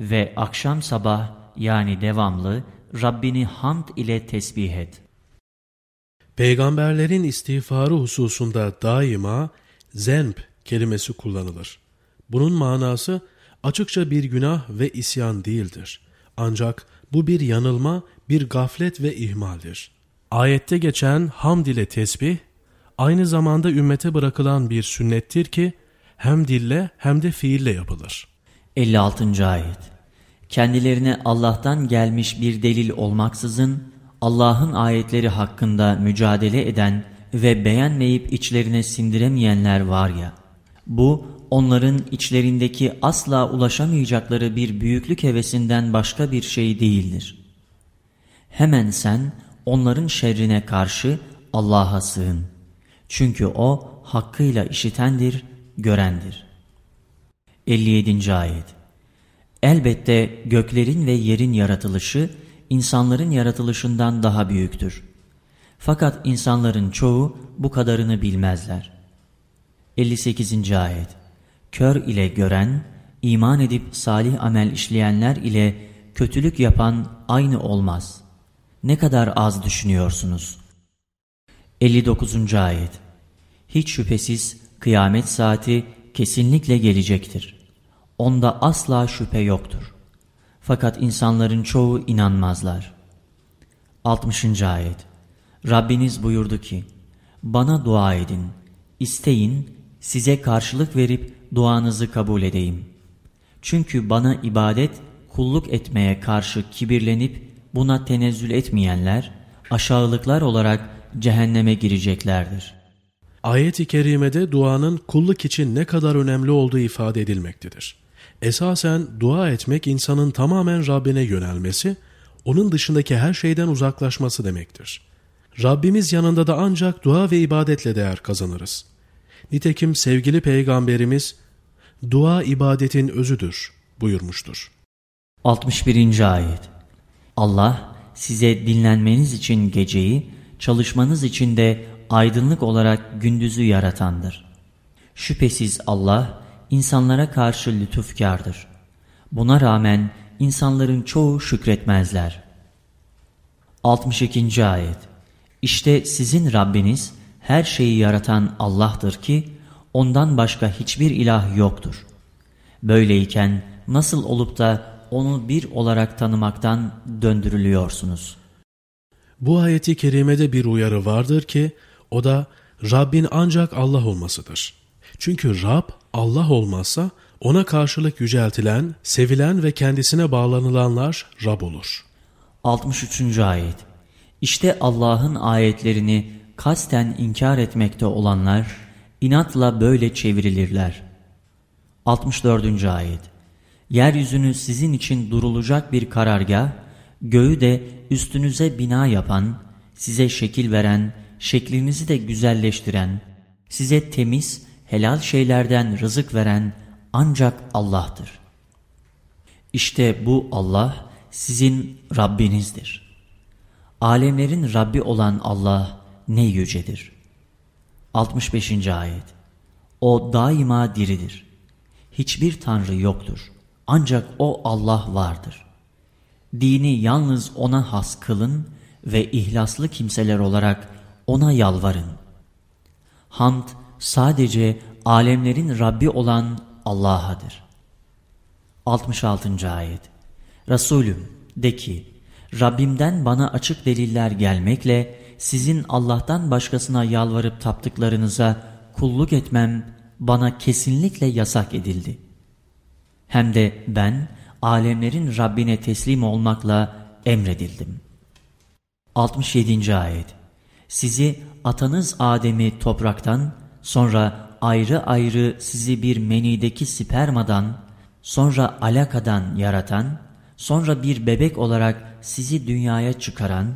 ve akşam sabah yani devamlı Rabbini hamd ile tesbih et. Peygamberlerin istiğfarı hususunda daima zenp kelimesi kullanılır. Bunun manası açıkça bir günah ve isyan değildir. Ancak bu bir yanılma, bir gaflet ve ihmaldir. Ayette geçen hamd ile tesbih, aynı zamanda ümmete bırakılan bir sünnettir ki, hem dille hem de fiille yapılır. 56. Ayet Kendilerine Allah'tan gelmiş bir delil olmaksızın, Allah'ın ayetleri hakkında mücadele eden ve beğenmeyip içlerine sindiremeyenler var ya, bu onların içlerindeki asla ulaşamayacakları bir büyüklük hevesinden başka bir şey değildir. Hemen sen onların şerrine karşı Allah'a sığın. Çünkü O hakkıyla işitendir, görendir. 57. Ayet Elbette göklerin ve yerin yaratılışı insanların yaratılışından daha büyüktür. Fakat insanların çoğu bu kadarını bilmezler. 58. Ayet Kör ile gören, iman edip salih amel işleyenler ile kötülük yapan aynı olmaz. Ne kadar az düşünüyorsunuz. 59. Ayet Hiç şüphesiz kıyamet saati kesinlikle gelecektir. Onda asla şüphe yoktur. Fakat insanların çoğu inanmazlar. 60. Ayet Rabbiniz buyurdu ki, Bana dua edin, isteyin, size karşılık verip duanızı kabul edeyim. Çünkü bana ibadet, kulluk etmeye karşı kibirlenip buna tenezzül etmeyenler, aşağılıklar olarak cehenneme gireceklerdir. Ayet-i kerimede duanın kulluk için ne kadar önemli olduğu ifade edilmektedir. Esasen dua etmek insanın tamamen Rabbine yönelmesi, onun dışındaki her şeyden uzaklaşması demektir. Rabbimiz yanında da ancak dua ve ibadetle değer kazanırız. Nitekim sevgili peygamberimiz, dua ibadetin özüdür buyurmuştur. 61. Ayet Allah size dinlenmeniz için geceyi, çalışmanız için de aydınlık olarak gündüzü yaratandır. Şüphesiz Allah insanlara karşı lütufkardır. Buna rağmen insanların çoğu şükretmezler. 62. Ayet İşte sizin Rabbiniz her şeyi yaratan Allah'tır ki ondan başka hiçbir ilah yoktur. Böyleyken nasıl olup da onu bir olarak tanımaktan döndürülüyorsunuz? Bu ayeti kerimede bir uyarı vardır ki o da Rabbin ancak Allah olmasıdır. Çünkü Rab Allah olmazsa ona karşılık yüceltilen, sevilen ve kendisine bağlanılanlar Rab olur. 63. Ayet İşte Allah'ın ayetlerini kasten inkar etmekte olanlar inatla böyle çevrilirler. 64. Ayet Yeryüzünü sizin için durulacak bir karargah, göğü de üstünüze bina yapan, size şekil veren, şeklinizi de güzelleştiren, size temiz, helal şeylerden rızık veren ancak Allah'tır. İşte bu Allah sizin Rabbinizdir. Alemlerin Rabbi olan Allah ne yücedir. 65. Ayet O daima diridir. Hiçbir tanrı yoktur. Ancak O Allah vardır. Dini yalnız O'na has kılın ve ihlaslı kimseler olarak O'na yalvarın. Hamd sadece alemlerin Rabbi olan Allah'adır. 66. Ayet Resulüm de ki, Rabbimden bana açık deliller gelmekle sizin Allah'tan başkasına yalvarıp taptıklarınıza kulluk etmem bana kesinlikle yasak edildi. Hem de ben alemlerin Rabbine teslim olmakla emredildim. 67. Ayet Sizi atanız Adem'i topraktan, sonra ayrı ayrı sizi bir menideki spermadan, sonra alakadan yaratan, sonra bir bebek olarak sizi dünyaya çıkaran,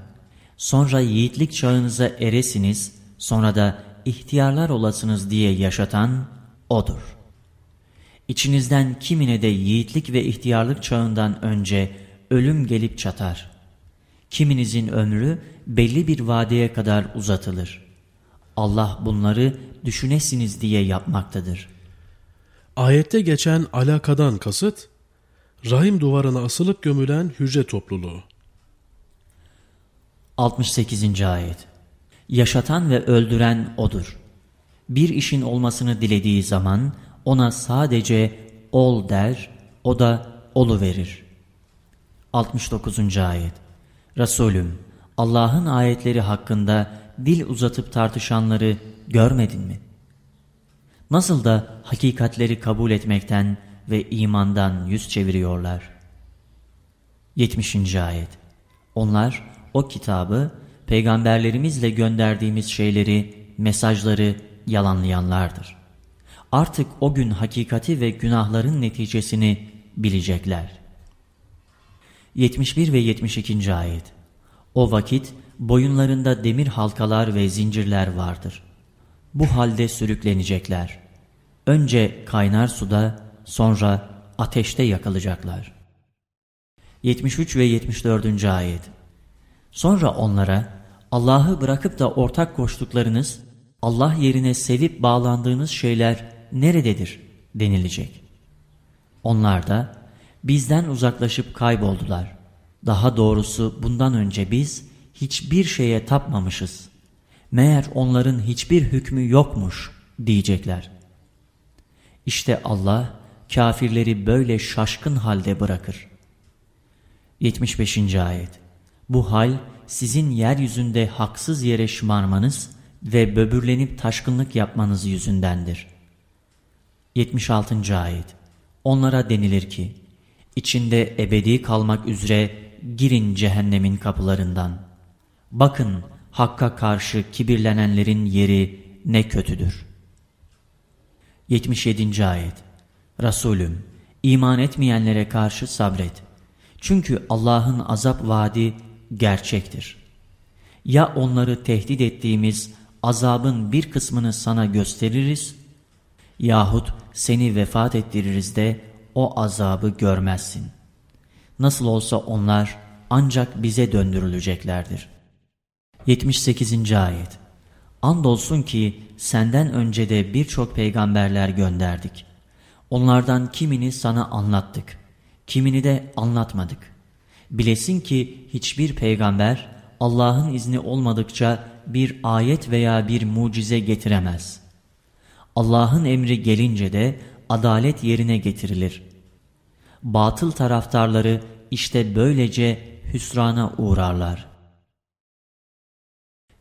sonra yiğitlik çağınıza eresiniz, sonra da ihtiyarlar olasınız diye yaşatan O'dur. İçinizden kimine de yiğitlik ve ihtiyarlık çağından önce ölüm gelip çatar. Kiminizin ömrü belli bir vadeye kadar uzatılır. Allah bunları düşünesiniz diye yapmaktadır. Ayette geçen alakadan kasıt, rahim duvarına asılıp gömülen hücre topluluğu. 68. Ayet Yaşatan ve öldüren O'dur. Bir işin olmasını dilediği zaman ona sadece ol der, o da olu verir. 69. Ayet Resulüm, Allah'ın ayetleri hakkında dil uzatıp tartışanları görmedin mi? Nasıl da hakikatleri kabul etmekten ve imandan yüz çeviriyorlar. 70. Ayet Onlar o kitabı, peygamberlerimizle gönderdiğimiz şeyleri mesajları yalanlayanlardır. Artık o gün hakikati ve günahların neticesini bilecekler. 71 ve 72. Ayet O vakit boyunlarında demir halkalar ve zincirler vardır. Bu halde sürüklenecekler. Önce kaynar suda, sonra ateşte yakılacaklar. 73 ve 74. Ayet Sonra onlara, Allah'ı bırakıp da ortak koştuklarınız, Allah yerine sevip bağlandığınız şeyler nerededir denilecek. Onlar da bizden uzaklaşıp kayboldular. Daha doğrusu bundan önce biz hiçbir şeye tapmamışız. Meğer onların hiçbir hükmü yokmuş diyecekler. İşte Allah kafirleri böyle şaşkın halde bırakır. 75. Ayet Bu hal sizin yeryüzünde haksız yere şımarmanız ve böbürlenip taşkınlık yapmanız yüzündendir. 76. Ayet Onlara denilir ki, içinde ebedi kalmak üzere girin cehennemin kapılarından. Bakın Hakk'a karşı kibirlenenlerin yeri ne kötüdür. 77. Ayet Resulüm, iman etmeyenlere karşı sabret. Çünkü Allah'ın azap vaadi gerçektir. Ya onları tehdit ettiğimiz azabın bir kısmını sana gösteririz yahut seni vefat ettiririz de o azabı görmezsin. Nasıl olsa onlar ancak bize döndürüleceklerdir. 78. Ayet Andolsun ki senden önce de birçok peygamberler gönderdik. Onlardan kimini sana anlattık, kimini de anlatmadık. Bilesin ki hiçbir peygamber Allah'ın izni olmadıkça bir ayet veya bir mucize getiremez. Allah'ın emri gelince de adalet yerine getirilir. Batıl taraftarları işte böylece hüsrana uğrarlar.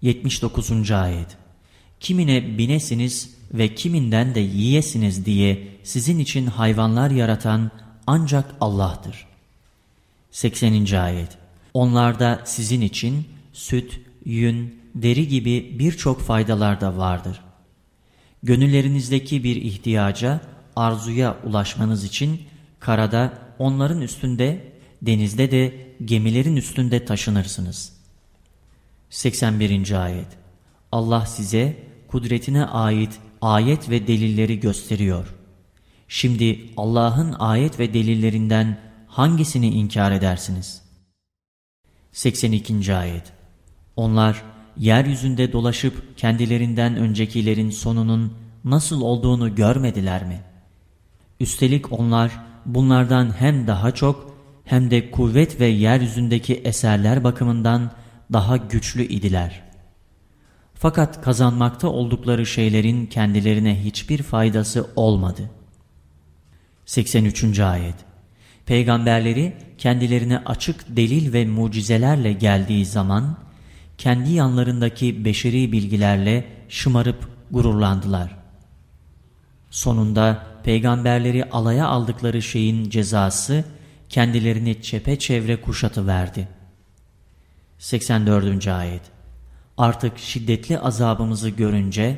79. Ayet Kimine binesiniz ve kiminden de yiyesiniz diye sizin için hayvanlar yaratan ancak Allah'tır. 80. Ayet Onlarda sizin için süt, yün, deri gibi birçok faydalar da vardır. Gönüllerinizdeki bir ihtiyaca, arzuya ulaşmanız için karada onların üstünde, denizde de gemilerin üstünde taşınırsınız. 81. Ayet Allah size kudretine ait ayet ve delilleri gösteriyor. Şimdi Allah'ın ayet ve delillerinden hangisini inkar edersiniz? 82. Ayet Onlar yeryüzünde dolaşıp kendilerinden öncekilerin sonunun nasıl olduğunu görmediler mi? Üstelik onlar bunlardan hem daha çok hem de kuvvet ve yeryüzündeki eserler bakımından daha güçlü idiler. Fakat kazanmakta oldukları şeylerin kendilerine hiçbir faydası olmadı. 83. Ayet Peygamberleri kendilerine açık delil ve mucizelerle geldiği zaman, kendi yanlarındaki beşeri bilgilerle şımarıp gururlandılar. Sonunda peygamberleri alaya aldıkları şeyin cezası kendilerini çepeçevre kuşatıverdi. 84. Ayet Artık şiddetli azabımızı görünce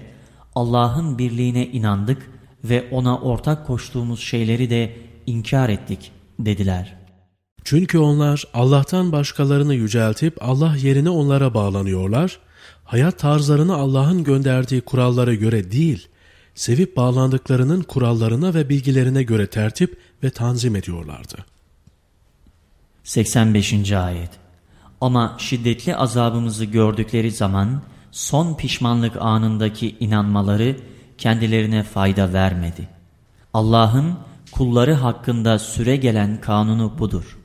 Allah'ın birliğine inandık ve ona ortak koştuğumuz şeyleri de inkar ettik dediler. Çünkü onlar Allah'tan başkalarını yüceltip Allah yerine onlara bağlanıyorlar, hayat tarzlarını Allah'ın gönderdiği kurallara göre değil, sevip bağlandıklarının kurallarına ve bilgilerine göre tertip ve tanzim ediyorlardı. 85. Ayet Ama şiddetli azabımızı gördükleri zaman son pişmanlık anındaki inanmaları kendilerine fayda vermedi. Allah'ın kulları hakkında süre gelen kanunu budur.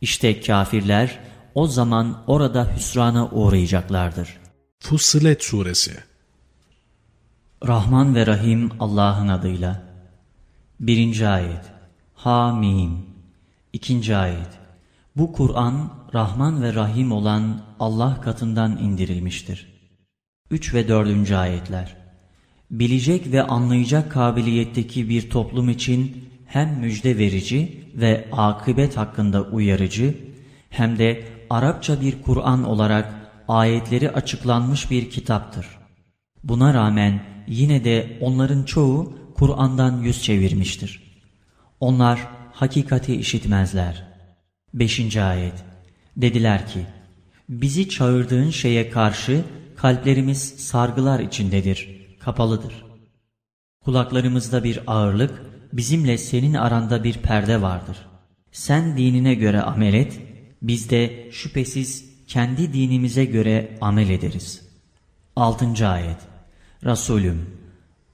İşte kafirler o zaman orada hüsrana uğrayacaklardır. Fussilet Suresi Rahman ve Rahim Allah'ın adıyla. Birinci ayet. Hamim. İkinci ayet. Bu Kur'an Rahman ve Rahim olan Allah katından indirilmiştir. Üç ve dördüncü ayetler. Bilecek ve anlayacak kabiliyetteki bir toplum için hem müjde verici ve akıbet hakkında uyarıcı hem de Arapça bir Kur'an olarak ayetleri açıklanmış bir kitaptır. Buna rağmen yine de onların çoğu Kur'an'dan yüz çevirmiştir. Onlar hakikati işitmezler. 5. Ayet Dediler ki, bizi çağırdığın şeye karşı kalplerimiz sargılar içindedir, kapalıdır. Kulaklarımızda bir ağırlık, bizimle senin aranda bir perde vardır. Sen dinine göre amel et, biz de şüphesiz kendi dinimize göre amel ederiz. 6. Ayet Resulüm,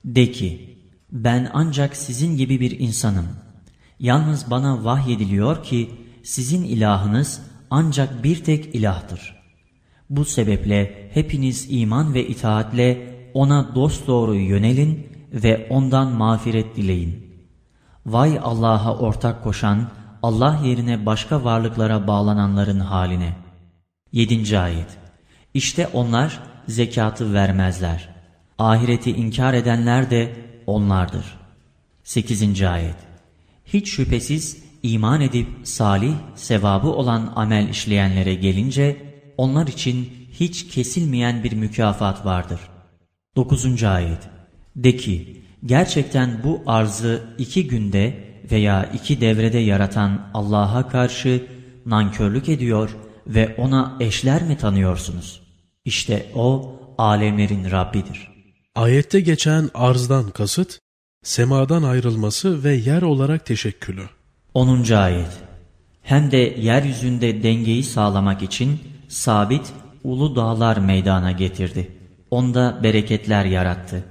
de ki, ben ancak sizin gibi bir insanım. Yalnız bana vahyediliyor ki, sizin ilahınız ancak bir tek ilahtır. Bu sebeple hepiniz iman ve itaatle ona dosdoğru yönelin ve ondan mağfiret dileyin. Vay Allah'a ortak koşan, Allah yerine başka varlıklara bağlananların haline. 7. Ayet İşte onlar zekatı vermezler. Ahireti inkar edenler de onlardır. 8. Ayet Hiç şüphesiz iman edip salih, sevabı olan amel işleyenlere gelince, onlar için hiç kesilmeyen bir mükafat vardır. 9. Ayet De ki, gerçekten bu arzı iki günde veya iki devrede yaratan Allah'a karşı nankörlük ediyor ve ona eşler mi tanıyorsunuz? İşte O, alemlerin Rabbidir. Ayette geçen arzdan kasıt, semadan ayrılması ve yer olarak teşekkülü. 10. Ayet Hem de yeryüzünde dengeyi sağlamak için sabit ulu dağlar meydana getirdi. Onda bereketler yarattı.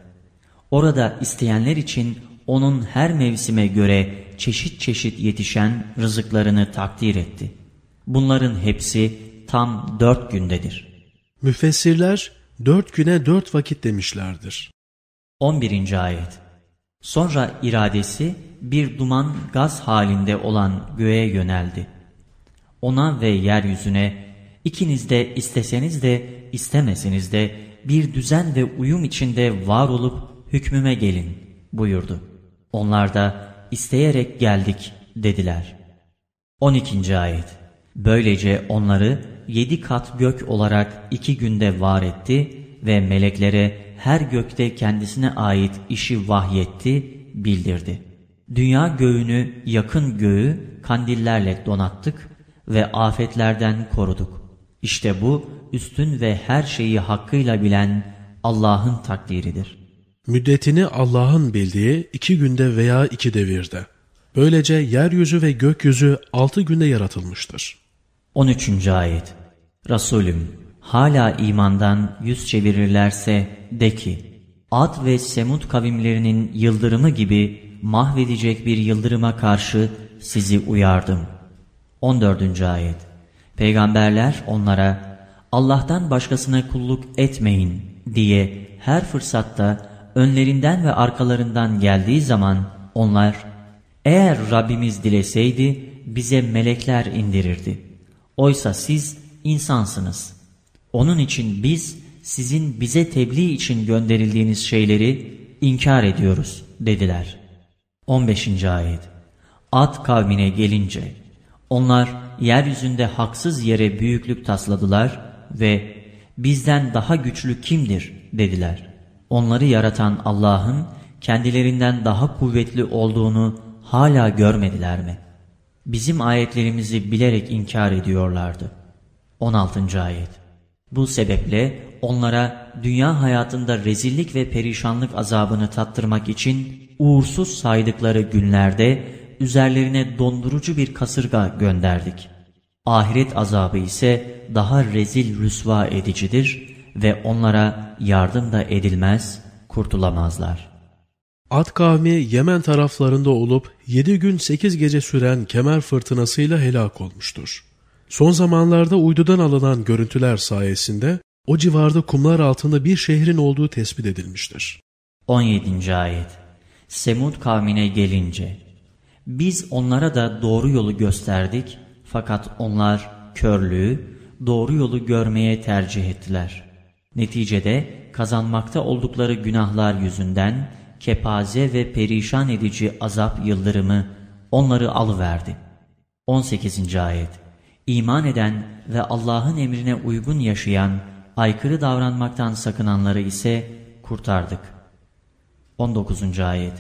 Orada isteyenler için onun her mevsime göre çeşit çeşit yetişen rızıklarını takdir etti. Bunların hepsi tam dört gündedir. Müfessirler dört güne dört vakit demişlerdir. 11. Ayet Sonra iradesi bir duman gaz halinde olan göğe yöneldi. Ona ve yeryüzüne ikiniz de isteseniz de istemeseniz de bir düzen ve uyum içinde var olup hükmüme gelin buyurdu. Onlar da isteyerek geldik dediler. 12. Ayet Böylece onları yedi kat gök olarak iki günde var etti ve meleklere her gökte kendisine ait işi vahyetti, bildirdi. Dünya göğünü, yakın göğü kandillerle donattık ve afetlerden koruduk. İşte bu üstün ve her şeyi hakkıyla bilen Allah'ın takdiridir. Müddetini Allah'ın bildiği iki günde veya iki devirde. Böylece yeryüzü ve gökyüzü altı günde yaratılmıştır. 13. Ayet Resulüm hala imandan yüz çevirirlerse de ki Ad ve Semud kavimlerinin yıldırımı gibi mahvedecek bir yıldırıma karşı sizi uyardım. 14. Ayet Peygamberler onlara Allah'tan başkasına kulluk etmeyin diye her fırsatta önlerinden ve arkalarından geldiği zaman onlar eğer Rabbimiz dileseydi bize melekler indirirdi. Oysa siz insansınız. Onun için biz sizin bize tebliğ için gönderildiğiniz şeyleri inkar ediyoruz dediler. 15. Ayet Ad kavmine gelince onlar yeryüzünde haksız yere büyüklük tasladılar ve bizden daha güçlü kimdir dediler. Onları yaratan Allah'ın kendilerinden daha kuvvetli olduğunu hala görmediler mi? Bizim ayetlerimizi bilerek inkar ediyorlardı. 16. Ayet Bu sebeple onlara dünya hayatında rezillik ve perişanlık azabını tattırmak için uğursuz saydıkları günlerde üzerlerine dondurucu bir kasırga gönderdik. Ahiret azabı ise daha rezil rüsva edicidir ve onlara yardım da edilmez, kurtulamazlar. Ad kavmi Yemen taraflarında olup 7 gün 8 gece süren kemer fırtınasıyla helak olmuştur. Son zamanlarda uydudan alınan görüntüler sayesinde o civarda kumlar altında bir şehrin olduğu tespit edilmiştir. 17. Ayet Semud kavmine gelince Biz onlara da doğru yolu gösterdik fakat onlar körlüğü, doğru yolu görmeye tercih ettiler. Neticede kazanmakta oldukları günahlar yüzünden kepaze ve perişan edici azap yıldırımı onları alıverdi. 18. Ayet İman eden ve Allah'ın emrine uygun yaşayan, aykırı davranmaktan sakınanları ise kurtardık. 19. Ayet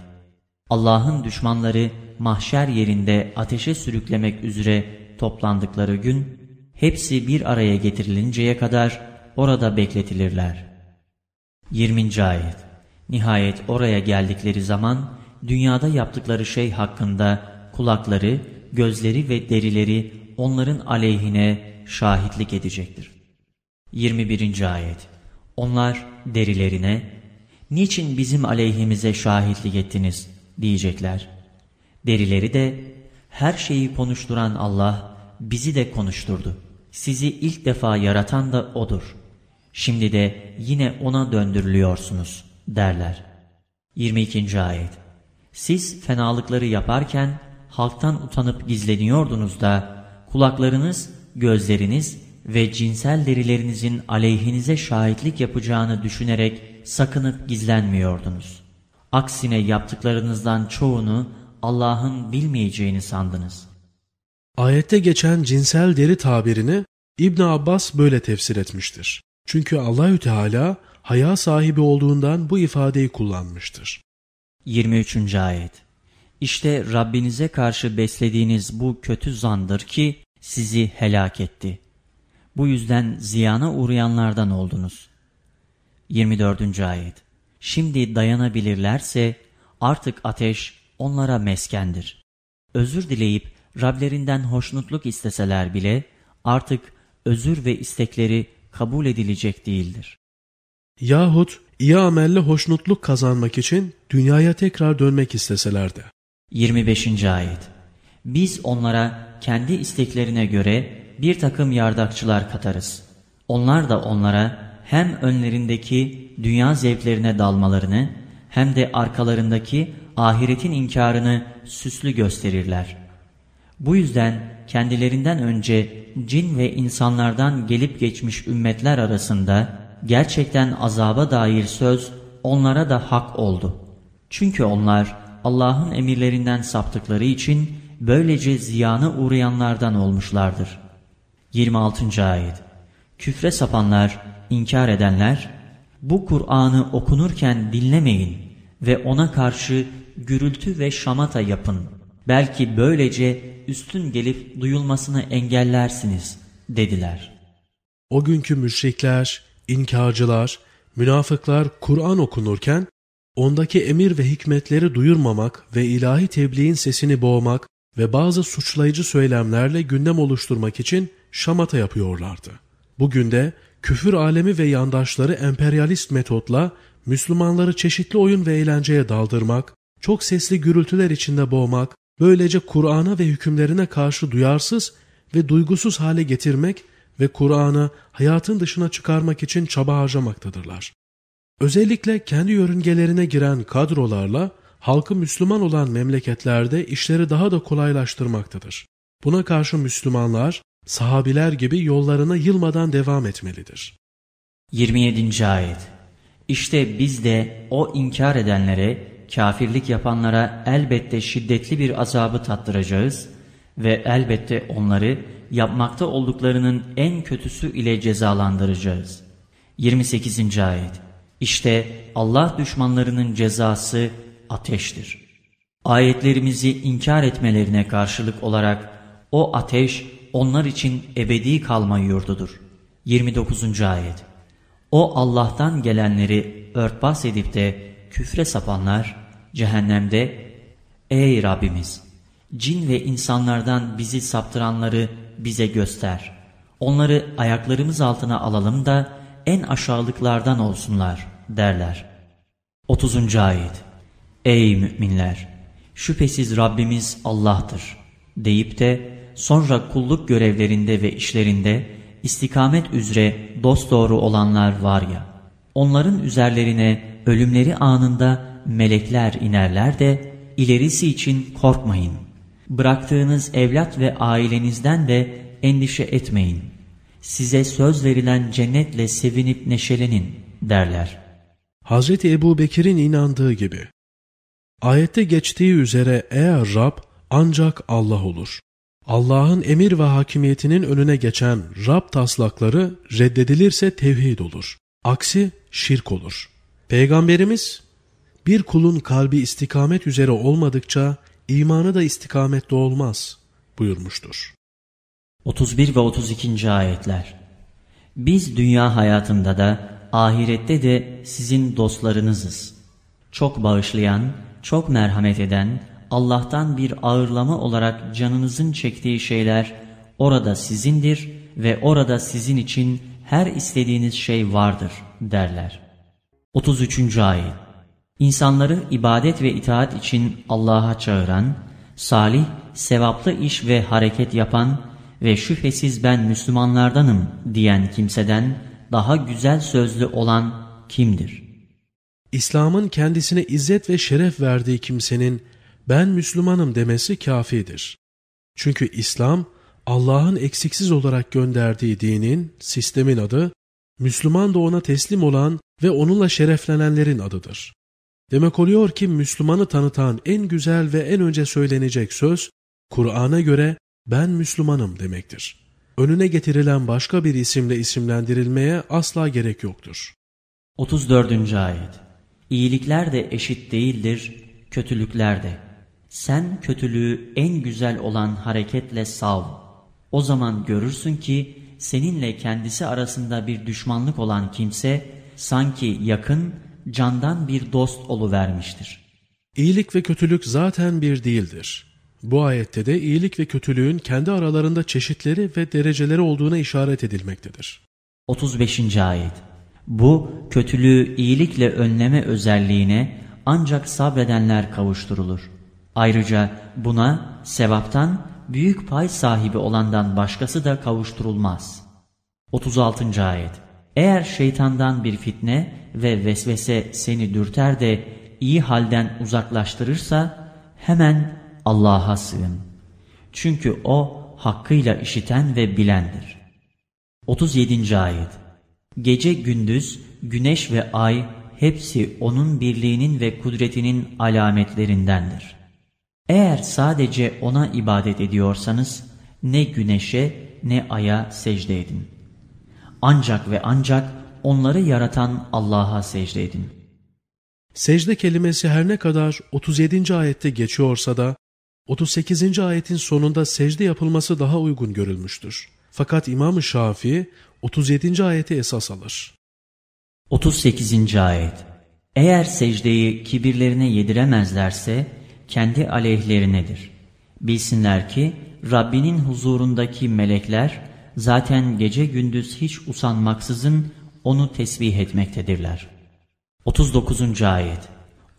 Allah'ın düşmanları mahşer yerinde ateşe sürüklemek üzere toplandıkları gün, hepsi bir araya getirilinceye kadar orada bekletilirler. 20. Ayet Nihayet oraya geldikleri zaman, dünyada yaptıkları şey hakkında kulakları, gözleri ve derileri onların aleyhine şahitlik edecektir. 21. Ayet Onlar derilerine, niçin bizim aleyhimize şahitlik ettiniz diyecekler. Derileri de, her şeyi konuşturan Allah bizi de konuşturdu. Sizi ilk defa yaratan da O'dur. Şimdi de yine O'na döndürülüyorsunuz derler. 22. Ayet Siz fenalıkları yaparken halktan utanıp gizleniyordunuz da kulaklarınız, gözleriniz ve cinsel derilerinizin aleyhinize şahitlik yapacağını düşünerek sakınıp gizlenmiyordunuz. Aksine yaptıklarınızdan çoğunu Allah'ın bilmeyeceğini sandınız. Ayette geçen cinsel deri tabirini İbn Abbas böyle tefsir etmiştir. Çünkü Allahü Teala haya sahibi olduğundan bu ifadeyi kullanmıştır. 23. ayet İşte Rabbinize karşı beslediğiniz bu kötü zandır ki sizi helak etti. Bu yüzden ziyana uğrayanlardan oldunuz. 24. ayet Şimdi dayanabilirlerse artık ateş onlara meskendir. Özür dileyip Rablerinden hoşnutluk isteseler bile artık özür ve istekleri kabul edilecek değildir. Yahut iyi amelle hoşnutluk kazanmak için dünyaya tekrar dönmek isteselerdi. 25. Ayet Biz onlara kendi isteklerine göre bir takım yardakçılar katarız. Onlar da onlara hem önlerindeki dünya zevklerine dalmalarını hem de arkalarındaki ahiretin inkarını süslü gösterirler. Bu yüzden kendilerinden önce cin ve insanlardan gelip geçmiş ümmetler arasında gerçekten azaba dair söz onlara da hak oldu. Çünkü onlar Allah'ın emirlerinden saptıkları için böylece ziyana uğrayanlardan olmuşlardır. 26. Ayet Küfre sapanlar, inkar edenler, bu Kur'an'ı okunurken dinlemeyin ve ona karşı gürültü ve şamata yapın. Belki böylece üstün gelip duyulmasını engellersiniz dediler. O günkü müşrikler, inkarcılar, münafıklar Kur'an okunurken ondaki emir ve hikmetleri duyurmamak ve ilahi tebliğin sesini boğmak ve bazı suçlayıcı söylemlerle gündem oluşturmak için şamata yapıyorlardı. Bugün de küfür alemi ve yandaşları emperyalist metotla Müslümanları çeşitli oyun ve eğlenceye daldırmak, çok sesli gürültüler içinde boğmak, böylece Kur'an'a ve hükümlerine karşı duyarsız ve duygusuz hale getirmek ve Kur'an'ı hayatın dışına çıkarmak için çaba harcamaktadırlar. Özellikle kendi yörüngelerine giren kadrolarla halkı Müslüman olan memleketlerde işleri daha da kolaylaştırmaktadır. Buna karşı Müslümanlar sahabiler gibi yollarına yılmadan devam etmelidir. 27. Ayet İşte biz de o inkar edenlere, kafirlik yapanlara elbette şiddetli bir azabı tattıracağız ve elbette onları yapmakta olduklarının en kötüsü ile cezalandıracağız. 28. Ayet İşte Allah düşmanlarının cezası ateştir. Ayetlerimizi inkar etmelerine karşılık olarak o ateş onlar için ebedi kalma yurdudur. 29. Ayet O Allah'tan gelenleri örtbas edip de küfre sapanlar cehennemde Ey Rabbimiz! Cin ve insanlardan bizi saptıranları bize göster. Onları ayaklarımız altına alalım da en aşağılıklardan olsunlar derler. 30. Ayet Ey müminler! Şüphesiz Rabbimiz Allah'tır deyip de sonra kulluk görevlerinde ve işlerinde istikamet üzere dosdoğru olanlar var ya, onların üzerlerine ölümleri anında melekler inerler de ilerisi için korkmayın. Bıraktığınız evlat ve ailenizden de endişe etmeyin. Size söz verilen cennetle sevinip neşelenin derler. Hazreti Ebu Bekir'in inandığı gibi. Ayette geçtiği üzere eğer Rab ancak Allah olur. Allah'ın emir ve hakimiyetinin önüne geçen Rab taslakları reddedilirse tevhid olur. Aksi şirk olur. Peygamberimiz bir kulun kalbi istikamet üzere olmadıkça imanı da istikamette olmaz buyurmuştur. 31 ve 32. ayetler Biz dünya hayatında da ahirette de sizin dostlarınızız. Çok bağışlayan, çok merhamet eden, Allah'tan bir ağırlama olarak canınızın çektiği şeyler orada sizindir ve orada sizin için her istediğiniz şey vardır derler. 33. Ayet İnsanları ibadet ve itaat için Allah'a çağıran, salih, sevaplı iş ve hareket yapan ve şüphesiz ben Müslümanlardanım diyen kimseden daha güzel sözlü olan kimdir? İslam'ın kendisine izzet ve şeref verdiği kimsenin ben Müslümanım demesi kafidir. Çünkü İslam Allah'ın eksiksiz olarak gönderdiği dinin, sistemin adı, Müslüman da ona teslim olan ve onunla şereflenenlerin adıdır. Demek oluyor ki Müslümanı tanıtan en güzel ve en önce söylenecek söz, Kur'an'a göre ben Müslümanım demektir. Önüne getirilen başka bir isimle isimlendirilmeye asla gerek yoktur. 34. Ayet İyilikler de eşit değildir, kötülükler de. Sen kötülüğü en güzel olan hareketle sav. O zaman görürsün ki seninle kendisi arasında bir düşmanlık olan kimse sanki yakın, candan bir dost oluvermiştir. İyilik ve kötülük zaten bir değildir. Bu ayette de iyilik ve kötülüğün kendi aralarında çeşitleri ve dereceleri olduğuna işaret edilmektedir. 35. Ayet Bu kötülüğü iyilikle önleme özelliğine ancak sabredenler kavuşturulur. Ayrıca buna sevaptan büyük pay sahibi olandan başkası da kavuşturulmaz. 36. Ayet Eğer şeytandan bir fitne ve vesvese seni dürter de iyi halden uzaklaştırırsa hemen Allah'a sığın. Çünkü O hakkıyla işiten ve bilendir. 37. Ayet Gece gündüz, güneş ve ay hepsi O'nun birliğinin ve kudretinin alametlerindendir. Eğer sadece O'na ibadet ediyorsanız ne güneşe ne aya secde edin. Ancak ve ancak onları yaratan Allah'a secde edin. Secde kelimesi her ne kadar 37. ayette geçiyorsa da 38. ayetin sonunda secde yapılması daha uygun görülmüştür. Fakat İmam-ı Şafii 37. ayeti esas alır. 38. ayet Eğer secdeyi kibirlerine yediremezlerse kendi aleyhlerinedir. Bilsinler ki Rabbinin huzurundaki melekler zaten gece gündüz hiç usanmaksızın onu tesbih etmektedirler. 39. ayet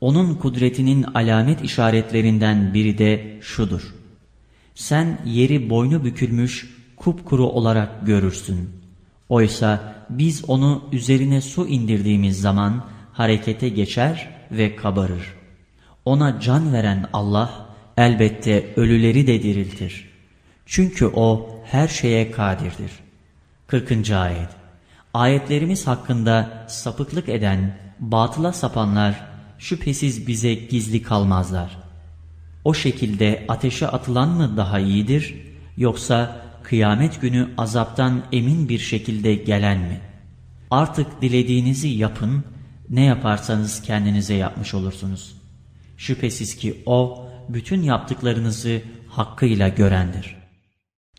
onun kudretinin alamet işaretlerinden biri de şudur. Sen yeri boynu bükülmüş, kupkuru olarak görürsün. Oysa biz onu üzerine su indirdiğimiz zaman harekete geçer ve kabarır. Ona can veren Allah elbette ölüleri de diriltir. Çünkü O her şeye kadirdir. 40. Ayet Ayetlerimiz hakkında sapıklık eden, batıla sapanlar, şüphesiz bize gizli kalmazlar. O şekilde ateşe atılan mı daha iyidir, yoksa kıyamet günü azaptan emin bir şekilde gelen mi? Artık dilediğinizi yapın, ne yaparsanız kendinize yapmış olursunuz. Şüphesiz ki O, bütün yaptıklarınızı hakkıyla görendir.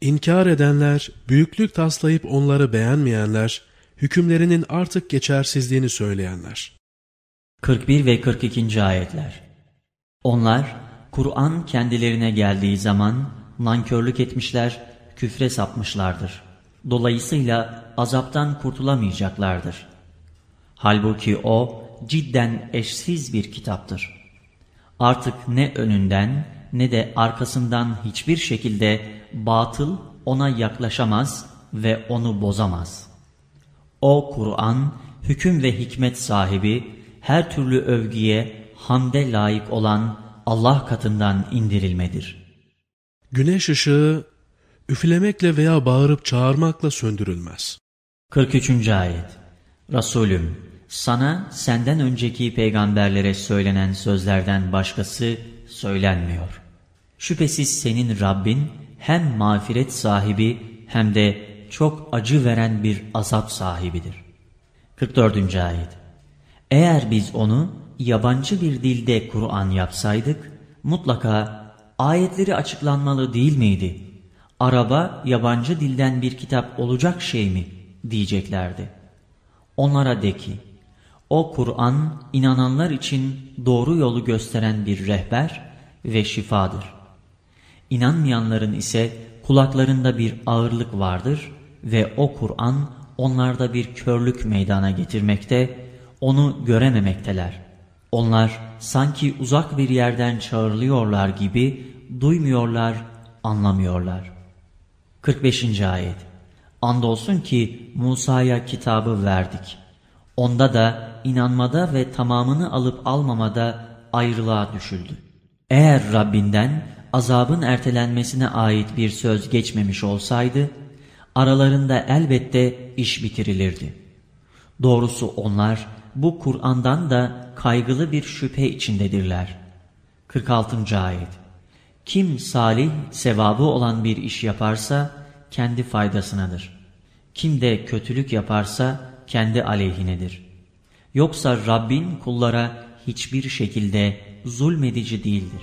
İnkar edenler, büyüklük taslayıp onları beğenmeyenler, hükümlerinin artık geçersizliğini söyleyenler. 41 ve 42. ayetler Onlar Kur'an kendilerine geldiği zaman nankörlük etmişler, küfre sapmışlardır. Dolayısıyla azaptan kurtulamayacaklardır. Halbuki o cidden eşsiz bir kitaptır. Artık ne önünden ne de arkasından hiçbir şekilde batıl ona yaklaşamaz ve onu bozamaz. O Kur'an hüküm ve hikmet sahibi, her türlü övgüye, hamde layık olan Allah katından indirilmedir. Güneş ışığı üflemekle veya bağırıp çağırmakla söndürülmez. 43. Ayet Resulüm, sana senden önceki peygamberlere söylenen sözlerden başkası söylenmiyor. Şüphesiz senin Rabbin hem mağfiret sahibi hem de çok acı veren bir azap sahibidir. 44. Ayet Eğer biz onu yabancı bir dilde Kur'an yapsaydık, mutlaka ayetleri açıklanmalı değil miydi? Araba yabancı dilden bir kitap olacak şey mi? diyeceklerdi. Onlara de ki, o Kur'an inananlar için doğru yolu gösteren bir rehber ve şifadır. İnanmayanların ise kulaklarında bir ağırlık vardır ve o Kur'an onlarda bir körlük meydana getirmekte, onu görememekteler. Onlar sanki uzak bir yerden çağrılıyorlar gibi duymuyorlar, anlamıyorlar. 45. Ayet Andolsun ki Musa'ya kitabı verdik. Onda da inanmada ve tamamını alıp almamada ayrılığa düşüldü. Eğer Rabbinden azabın ertelenmesine ait bir söz geçmemiş olsaydı, aralarında elbette iş bitirilirdi. Doğrusu onlar bu Kur'an'dan da kaygılı bir şüphe içindedirler. 46. Ayet Kim salih, sevabı olan bir iş yaparsa kendi faydasınadır. Kim de kötülük yaparsa kendi aleyhinedir. Yoksa Rabbin kullara hiçbir şekilde zulmedici değildir.